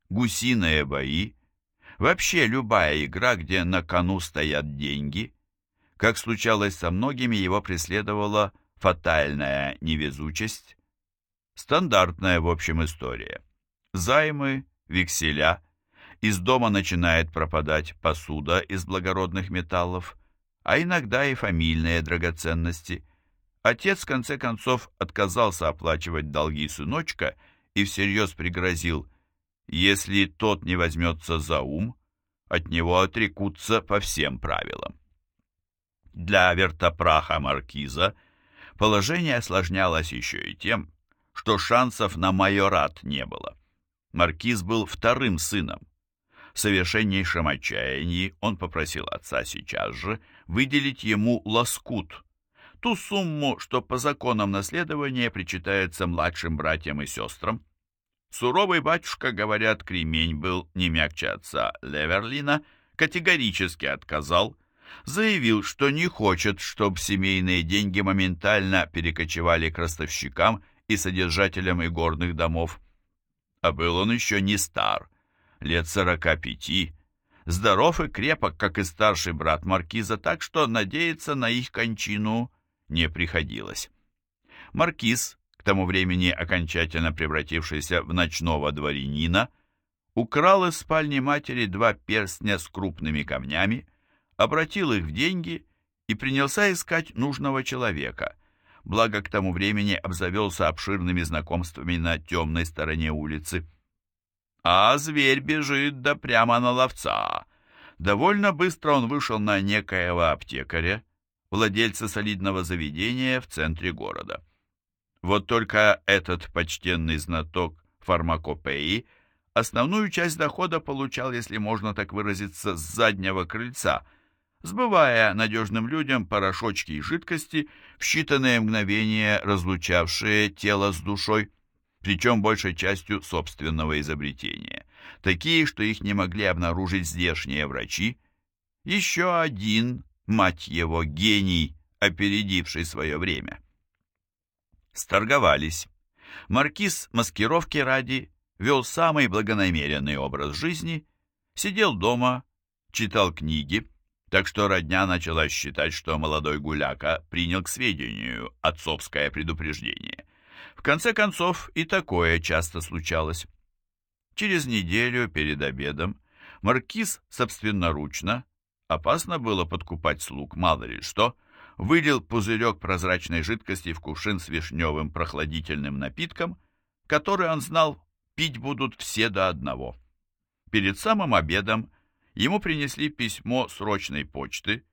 [SPEAKER 1] гусиные бои, вообще любая игра, где на кону стоят деньги. Как случалось со многими, его преследовала фатальная невезучесть. Стандартная, в общем, история. Займы, векселя – из дома начинает пропадать посуда из благородных металлов, а иногда и фамильные драгоценности. Отец, в конце концов, отказался оплачивать долги сыночка и всерьез пригрозил, если тот не возьмется за ум, от него отрекутся по всем правилам. Для вертопраха маркиза положение осложнялось еще и тем, что шансов на майорат не было. Маркиз был вторым сыном, в совершеннейшем отчаянии он попросил отца сейчас же выделить ему лоскут, ту сумму, что по законам наследования причитается младшим братьям и сестрам. Суровый батюшка, говорят, кремень был не мягче отца Леверлина, категорически отказал, заявил, что не хочет, чтобы семейные деньги моментально перекочевали к ростовщикам и содержателям игорных домов. А был он еще не стар, лет сорока пяти, здоров и крепок, как и старший брат Маркиза, так что надеяться на их кончину не приходилось. Маркиз, к тому времени окончательно превратившийся в ночного дворянина, украл из спальни матери два перстня с крупными камнями, обратил их в деньги и принялся искать нужного человека, благо к тому времени обзавелся обширными знакомствами на темной стороне улицы. А зверь бежит да прямо на ловца. Довольно быстро он вышел на некоего аптекаря, владельца солидного заведения в центре города. Вот только этот почтенный знаток фармакопеи основную часть дохода получал, если можно так выразиться, с заднего крыльца, сбывая надежным людям порошочки и жидкости, в считанные мгновения разлучавшие тело с душой, причем большей частью собственного изобретения, такие, что их не могли обнаружить здешние врачи. Еще один мать его, гений, опередивший свое время. Сторговались. Маркиз маскировки ради вел самый благонамеренный образ жизни, сидел дома, читал книги, так что родня начала считать, что молодой гуляка принял к сведению отцовское предупреждение. В конце концов, и такое часто случалось. Через неделю перед обедом маркиз собственноручно Опасно было подкупать слуг, мало ли что. Вылил пузырек прозрачной жидкости в кувшин с вишневым прохладительным напитком, который он знал, пить будут все до одного. Перед самым обедом ему принесли письмо срочной почты,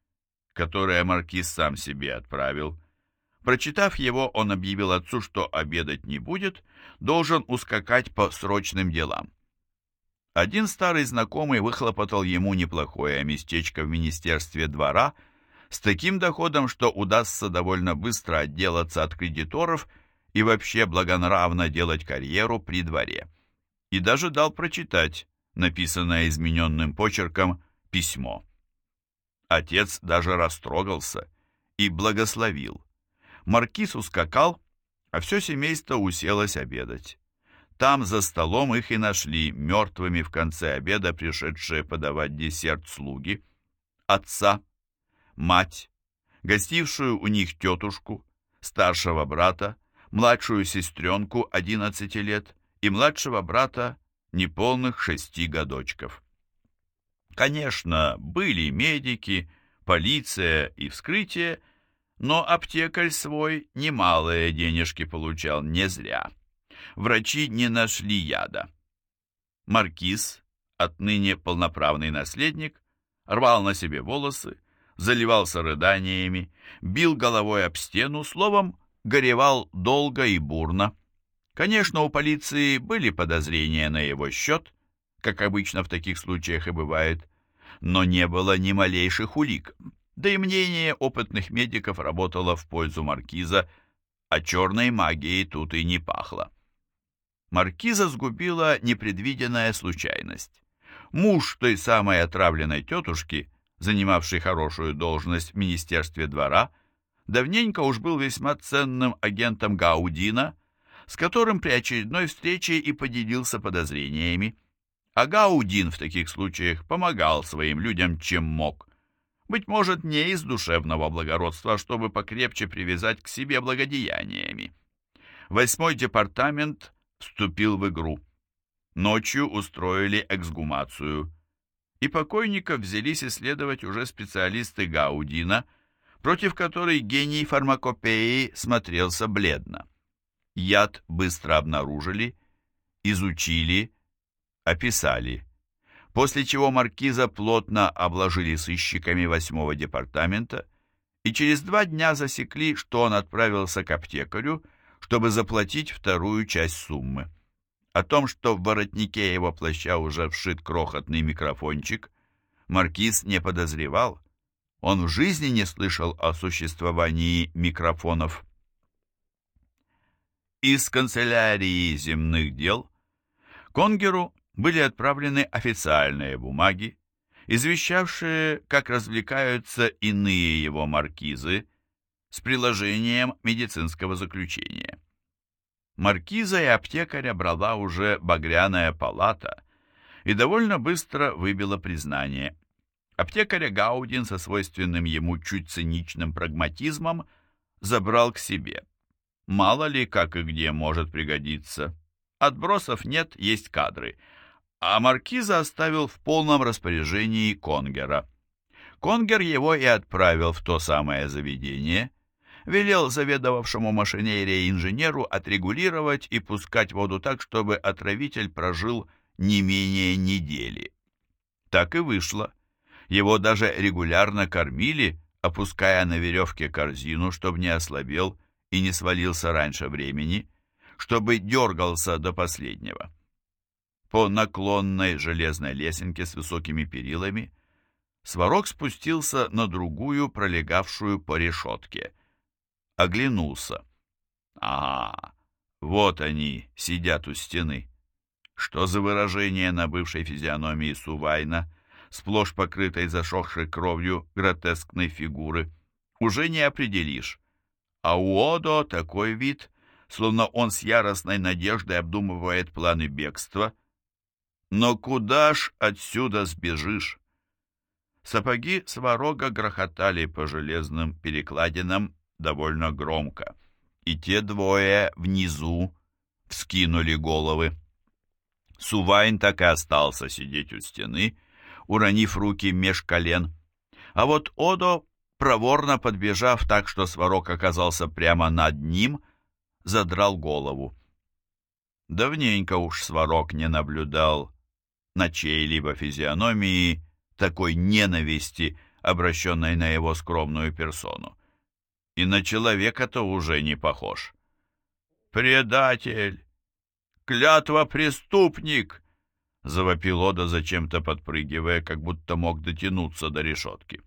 [SPEAKER 1] которое маркиз сам себе отправил. Прочитав его, он объявил отцу, что обедать не будет, должен ускакать по срочным делам. Один старый знакомый выхлопотал ему неплохое местечко в Министерстве двора с таким доходом, что удастся довольно быстро отделаться от кредиторов и вообще благонравно делать карьеру при дворе. И даже дал прочитать написанное измененным почерком письмо. Отец даже растрогался и благословил. Маркиз ускакал, а все семейство уселось обедать. Там за столом их и нашли мертвыми в конце обеда пришедшие подавать десерт слуги, отца, мать, гостившую у них тетушку, старшего брата, младшую сестренку 11 лет и младшего брата неполных шести годочков. Конечно, были медики, полиция и вскрытие, но аптекарь свой немалые денежки получал не зря врачи не нашли яда. Маркиз, отныне полноправный наследник, рвал на себе волосы, заливался рыданиями, бил головой об стену, словом, горевал долго и бурно. Конечно, у полиции были подозрения на его счет, как обычно в таких случаях и бывает, но не было ни малейших улик, да и мнение опытных медиков работало в пользу маркиза, а черной магией тут и не пахло. Маркиза сгубила непредвиденная случайность. Муж той самой отравленной тетушки, занимавший хорошую должность в Министерстве двора, давненько уж был весьма ценным агентом Гаудина, с которым при очередной встрече и поделился подозрениями. А Гаудин в таких случаях помогал своим людям, чем мог. Быть может, не из душевного благородства, а чтобы покрепче привязать к себе благодеяниями. Восьмой департамент вступил в игру. Ночью устроили эксгумацию, и покойников взялись исследовать уже специалисты Гаудина, против которой гений фармакопеи смотрелся бледно. Яд быстро обнаружили, изучили, описали, после чего маркиза плотно обложили сыщиками восьмого департамента и через два дня засекли, что он отправился к аптекарю, чтобы заплатить вторую часть суммы. О том, что в воротнике его плаща уже вшит крохотный микрофончик, маркиз не подозревал. Он в жизни не слышал о существовании микрофонов. Из канцелярии земных дел Конгеру были отправлены официальные бумаги, извещавшие, как развлекаются иные его маркизы, с приложением медицинского заключения. Маркиза и аптекаря брала уже багряная палата и довольно быстро выбила признание. Аптекаря Гаудин со свойственным ему чуть циничным прагматизмом забрал к себе. Мало ли, как и где может пригодиться. Отбросов нет, есть кадры. А маркиза оставил в полном распоряжении Конгера. Конгер его и отправил в то самое заведение, велел заведовавшему машинерией инженеру отрегулировать и пускать воду так, чтобы отравитель прожил не менее недели. Так и вышло. Его даже регулярно кормили, опуская на веревке корзину, чтобы не ослабел и не свалился раньше времени, чтобы дергался до последнего. По наклонной железной лесенке с высокими перилами Сварог спустился на другую, пролегавшую по решетке. Оглянулся. А, вот они, сидят у стены. Что за выражение на бывшей физиономии Сувайна, сплошь покрытой засохшей кровью гротескной фигуры, уже не определишь. А у Одо такой вид, словно он с яростной надеждой обдумывает планы бегства. Но куда ж отсюда сбежишь? Сапоги сварога грохотали по железным перекладинам довольно громко, и те двое внизу вскинули головы. Сувайн так и остался сидеть у стены, уронив руки меж колен. А вот Одо, проворно подбежав так, что сварог оказался прямо над ним, задрал голову. Давненько уж сварог не наблюдал на чьей-либо физиономии такой ненависти, обращенной на его скромную персону. И на человека-то уже не похож. «Предатель! Клятва преступник!» Завопил Ода, зачем-то подпрыгивая, как будто мог дотянуться до решетки.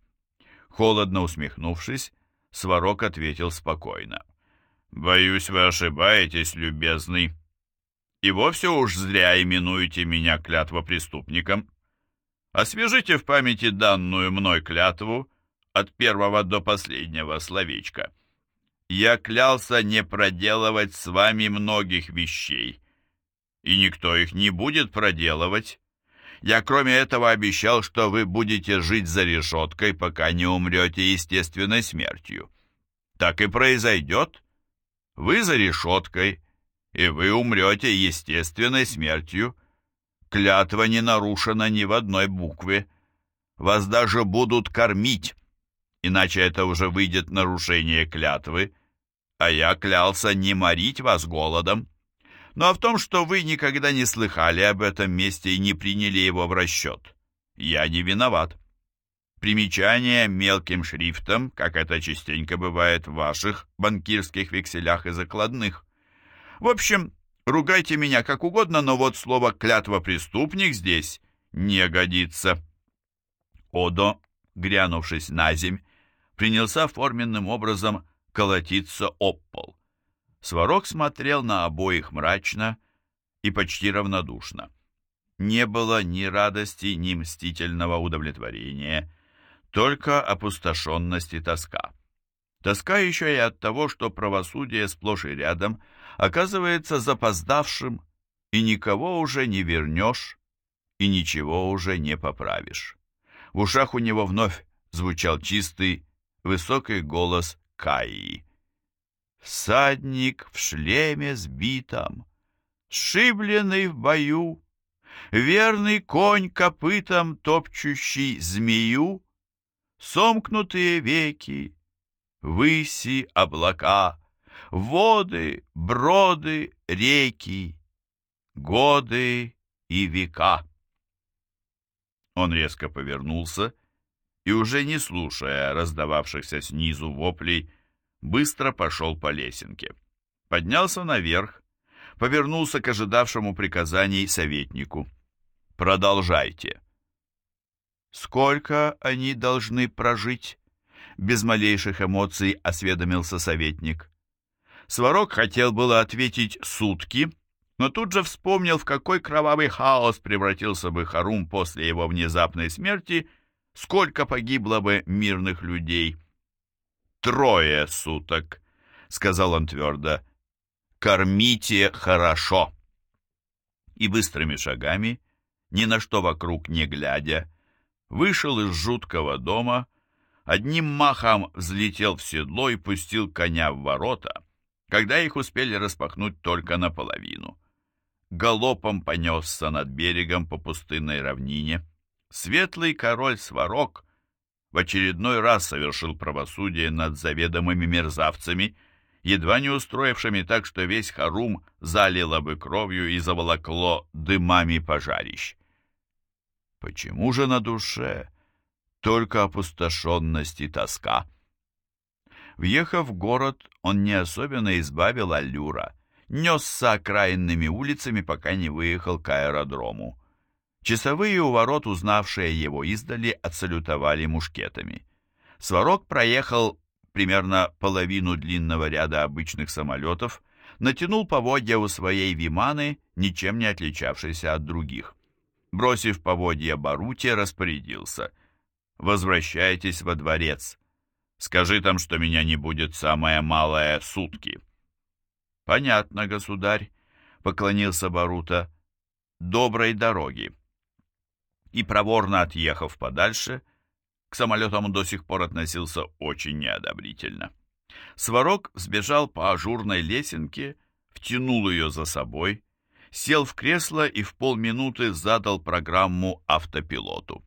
[SPEAKER 1] Холодно усмехнувшись, Сварог ответил спокойно. «Боюсь, вы ошибаетесь, любезный. И вовсе уж зря именуете меня клятва преступником. Освежите в памяти данную мной клятву от первого до последнего словечка. Я клялся не проделывать с вами многих вещей» и никто их не будет проделывать. Я, кроме этого, обещал, что вы будете жить за решеткой, пока не умрете естественной смертью. Так и произойдет. Вы за решеткой, и вы умрете естественной смертью. Клятва не нарушена ни в одной букве. Вас даже будут кормить, иначе это уже выйдет нарушение клятвы, а я клялся не морить вас голодом. Ну а в том, что вы никогда не слыхали об этом месте и не приняли его в расчет, я не виноват. Примечание мелким шрифтом, как это частенько бывает в ваших банкирских векселях и закладных. В общем, ругайте меня как угодно, но вот слово «клятва преступник» здесь не годится. Одо, грянувшись на земь, принялся форменным образом колотиться об пол. Сварог смотрел на обоих мрачно и почти равнодушно. Не было ни радости, ни мстительного удовлетворения, только опустошенность и тоска. Тоска еще и от того, что правосудие сплошь и рядом оказывается запоздавшим, и никого уже не вернешь, и ничего уже не поправишь. В ушах у него вновь звучал чистый, высокий голос Каи. Всадник в шлеме сбитом, сшибленный в бою, Верный конь копытом топчущий змею, Сомкнутые веки, выси облака, Воды, броды, реки, годы и века. Он резко повернулся и, уже не слушая раздававшихся снизу воплей, быстро пошел по лесенке. Поднялся наверх, повернулся к ожидавшему приказаний советнику. «Продолжайте». «Сколько они должны прожить?» Без малейших эмоций осведомился советник. Сварог хотел было ответить «сутки», но тут же вспомнил, в какой кровавый хаос превратился бы Харум после его внезапной смерти, сколько погибло бы мирных людей — трое суток», — сказал он твердо. «Кормите хорошо». И быстрыми шагами, ни на что вокруг не глядя, вышел из жуткого дома, одним махом взлетел в седло и пустил коня в ворота, когда их успели распахнуть только наполовину. Галопом понесся над берегом по пустынной равнине. Светлый король Сварог в очередной раз совершил правосудие над заведомыми мерзавцами едва не устроившими так, что весь хорум залило бы кровью и заволокло дымами пожарищ. Почему же на душе только опустошенность и тоска? Въехав в город, он не особенно избавил аллюра, несся окраинными улицами, пока не выехал к аэродрому. Часовые у ворот, узнавшие его издали, отсалютовали мушкетами. Сварог проехал примерно половину длинного ряда обычных самолетов, натянул поводья у своей Виманы, ничем не отличавшейся от других. Бросив поводья Баруте, распорядился. «Возвращайтесь во дворец. Скажи там, что меня не будет самое малое сутки». «Понятно, государь», — поклонился Барута. «Доброй дороги». И проворно отъехав подальше, к самолетам он до сих пор относился очень неодобрительно. Сварог сбежал по ажурной лесенке, втянул ее за собой, сел в кресло и в полминуты задал программу автопилоту.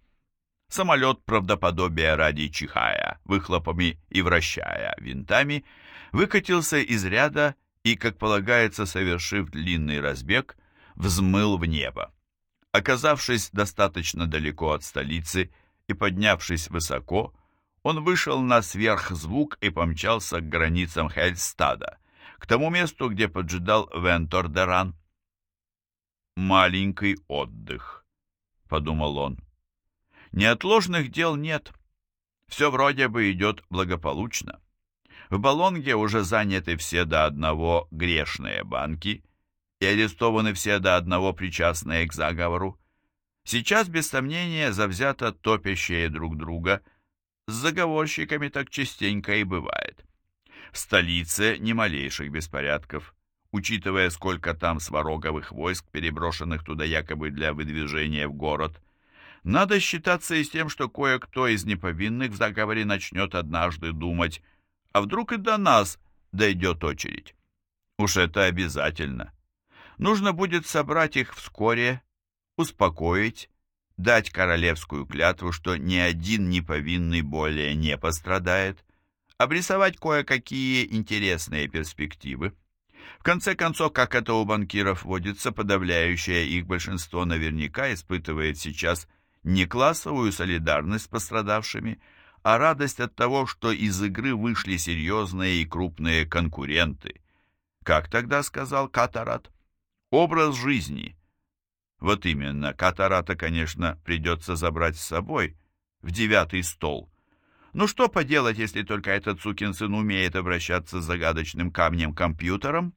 [SPEAKER 1] Самолет, правдоподобия ради чихая, выхлопами и вращая винтами, выкатился из ряда и, как полагается, совершив длинный разбег, взмыл в небо. Оказавшись достаточно далеко от столицы и поднявшись высоко, он вышел на сверхзвук и помчался к границам Хельстада, к тому месту, где поджидал Вентордеран. «Маленький отдых», — подумал он. «Неотложных дел нет. Все вроде бы идет благополучно. В Болонге уже заняты все до одного грешные банки и арестованы все до одного причастные к заговору. Сейчас, без сомнения, завзято топящие друг друга. С заговорщиками так частенько и бывает. В столице ни малейших беспорядков. Учитывая, сколько там свароговых войск, переброшенных туда якобы для выдвижения в город, надо считаться и с тем, что кое-кто из неповинных в заговоре начнет однажды думать, а вдруг и до нас дойдет очередь. Уж это обязательно. Нужно будет собрать их вскоре, успокоить, дать королевскую клятву, что ни один неповинный более не пострадает, обрисовать кое-какие интересные перспективы. В конце концов, как это у банкиров водится, подавляющее их большинство наверняка испытывает сейчас не классовую солидарность с пострадавшими, а радость от того, что из игры вышли серьезные и крупные конкуренты. Как тогда сказал Катарат? Образ жизни. Вот именно, Катарата, конечно, придется забрать с собой в девятый стол. Ну что поделать, если только этот сукин сын умеет обращаться с загадочным камнем-компьютером?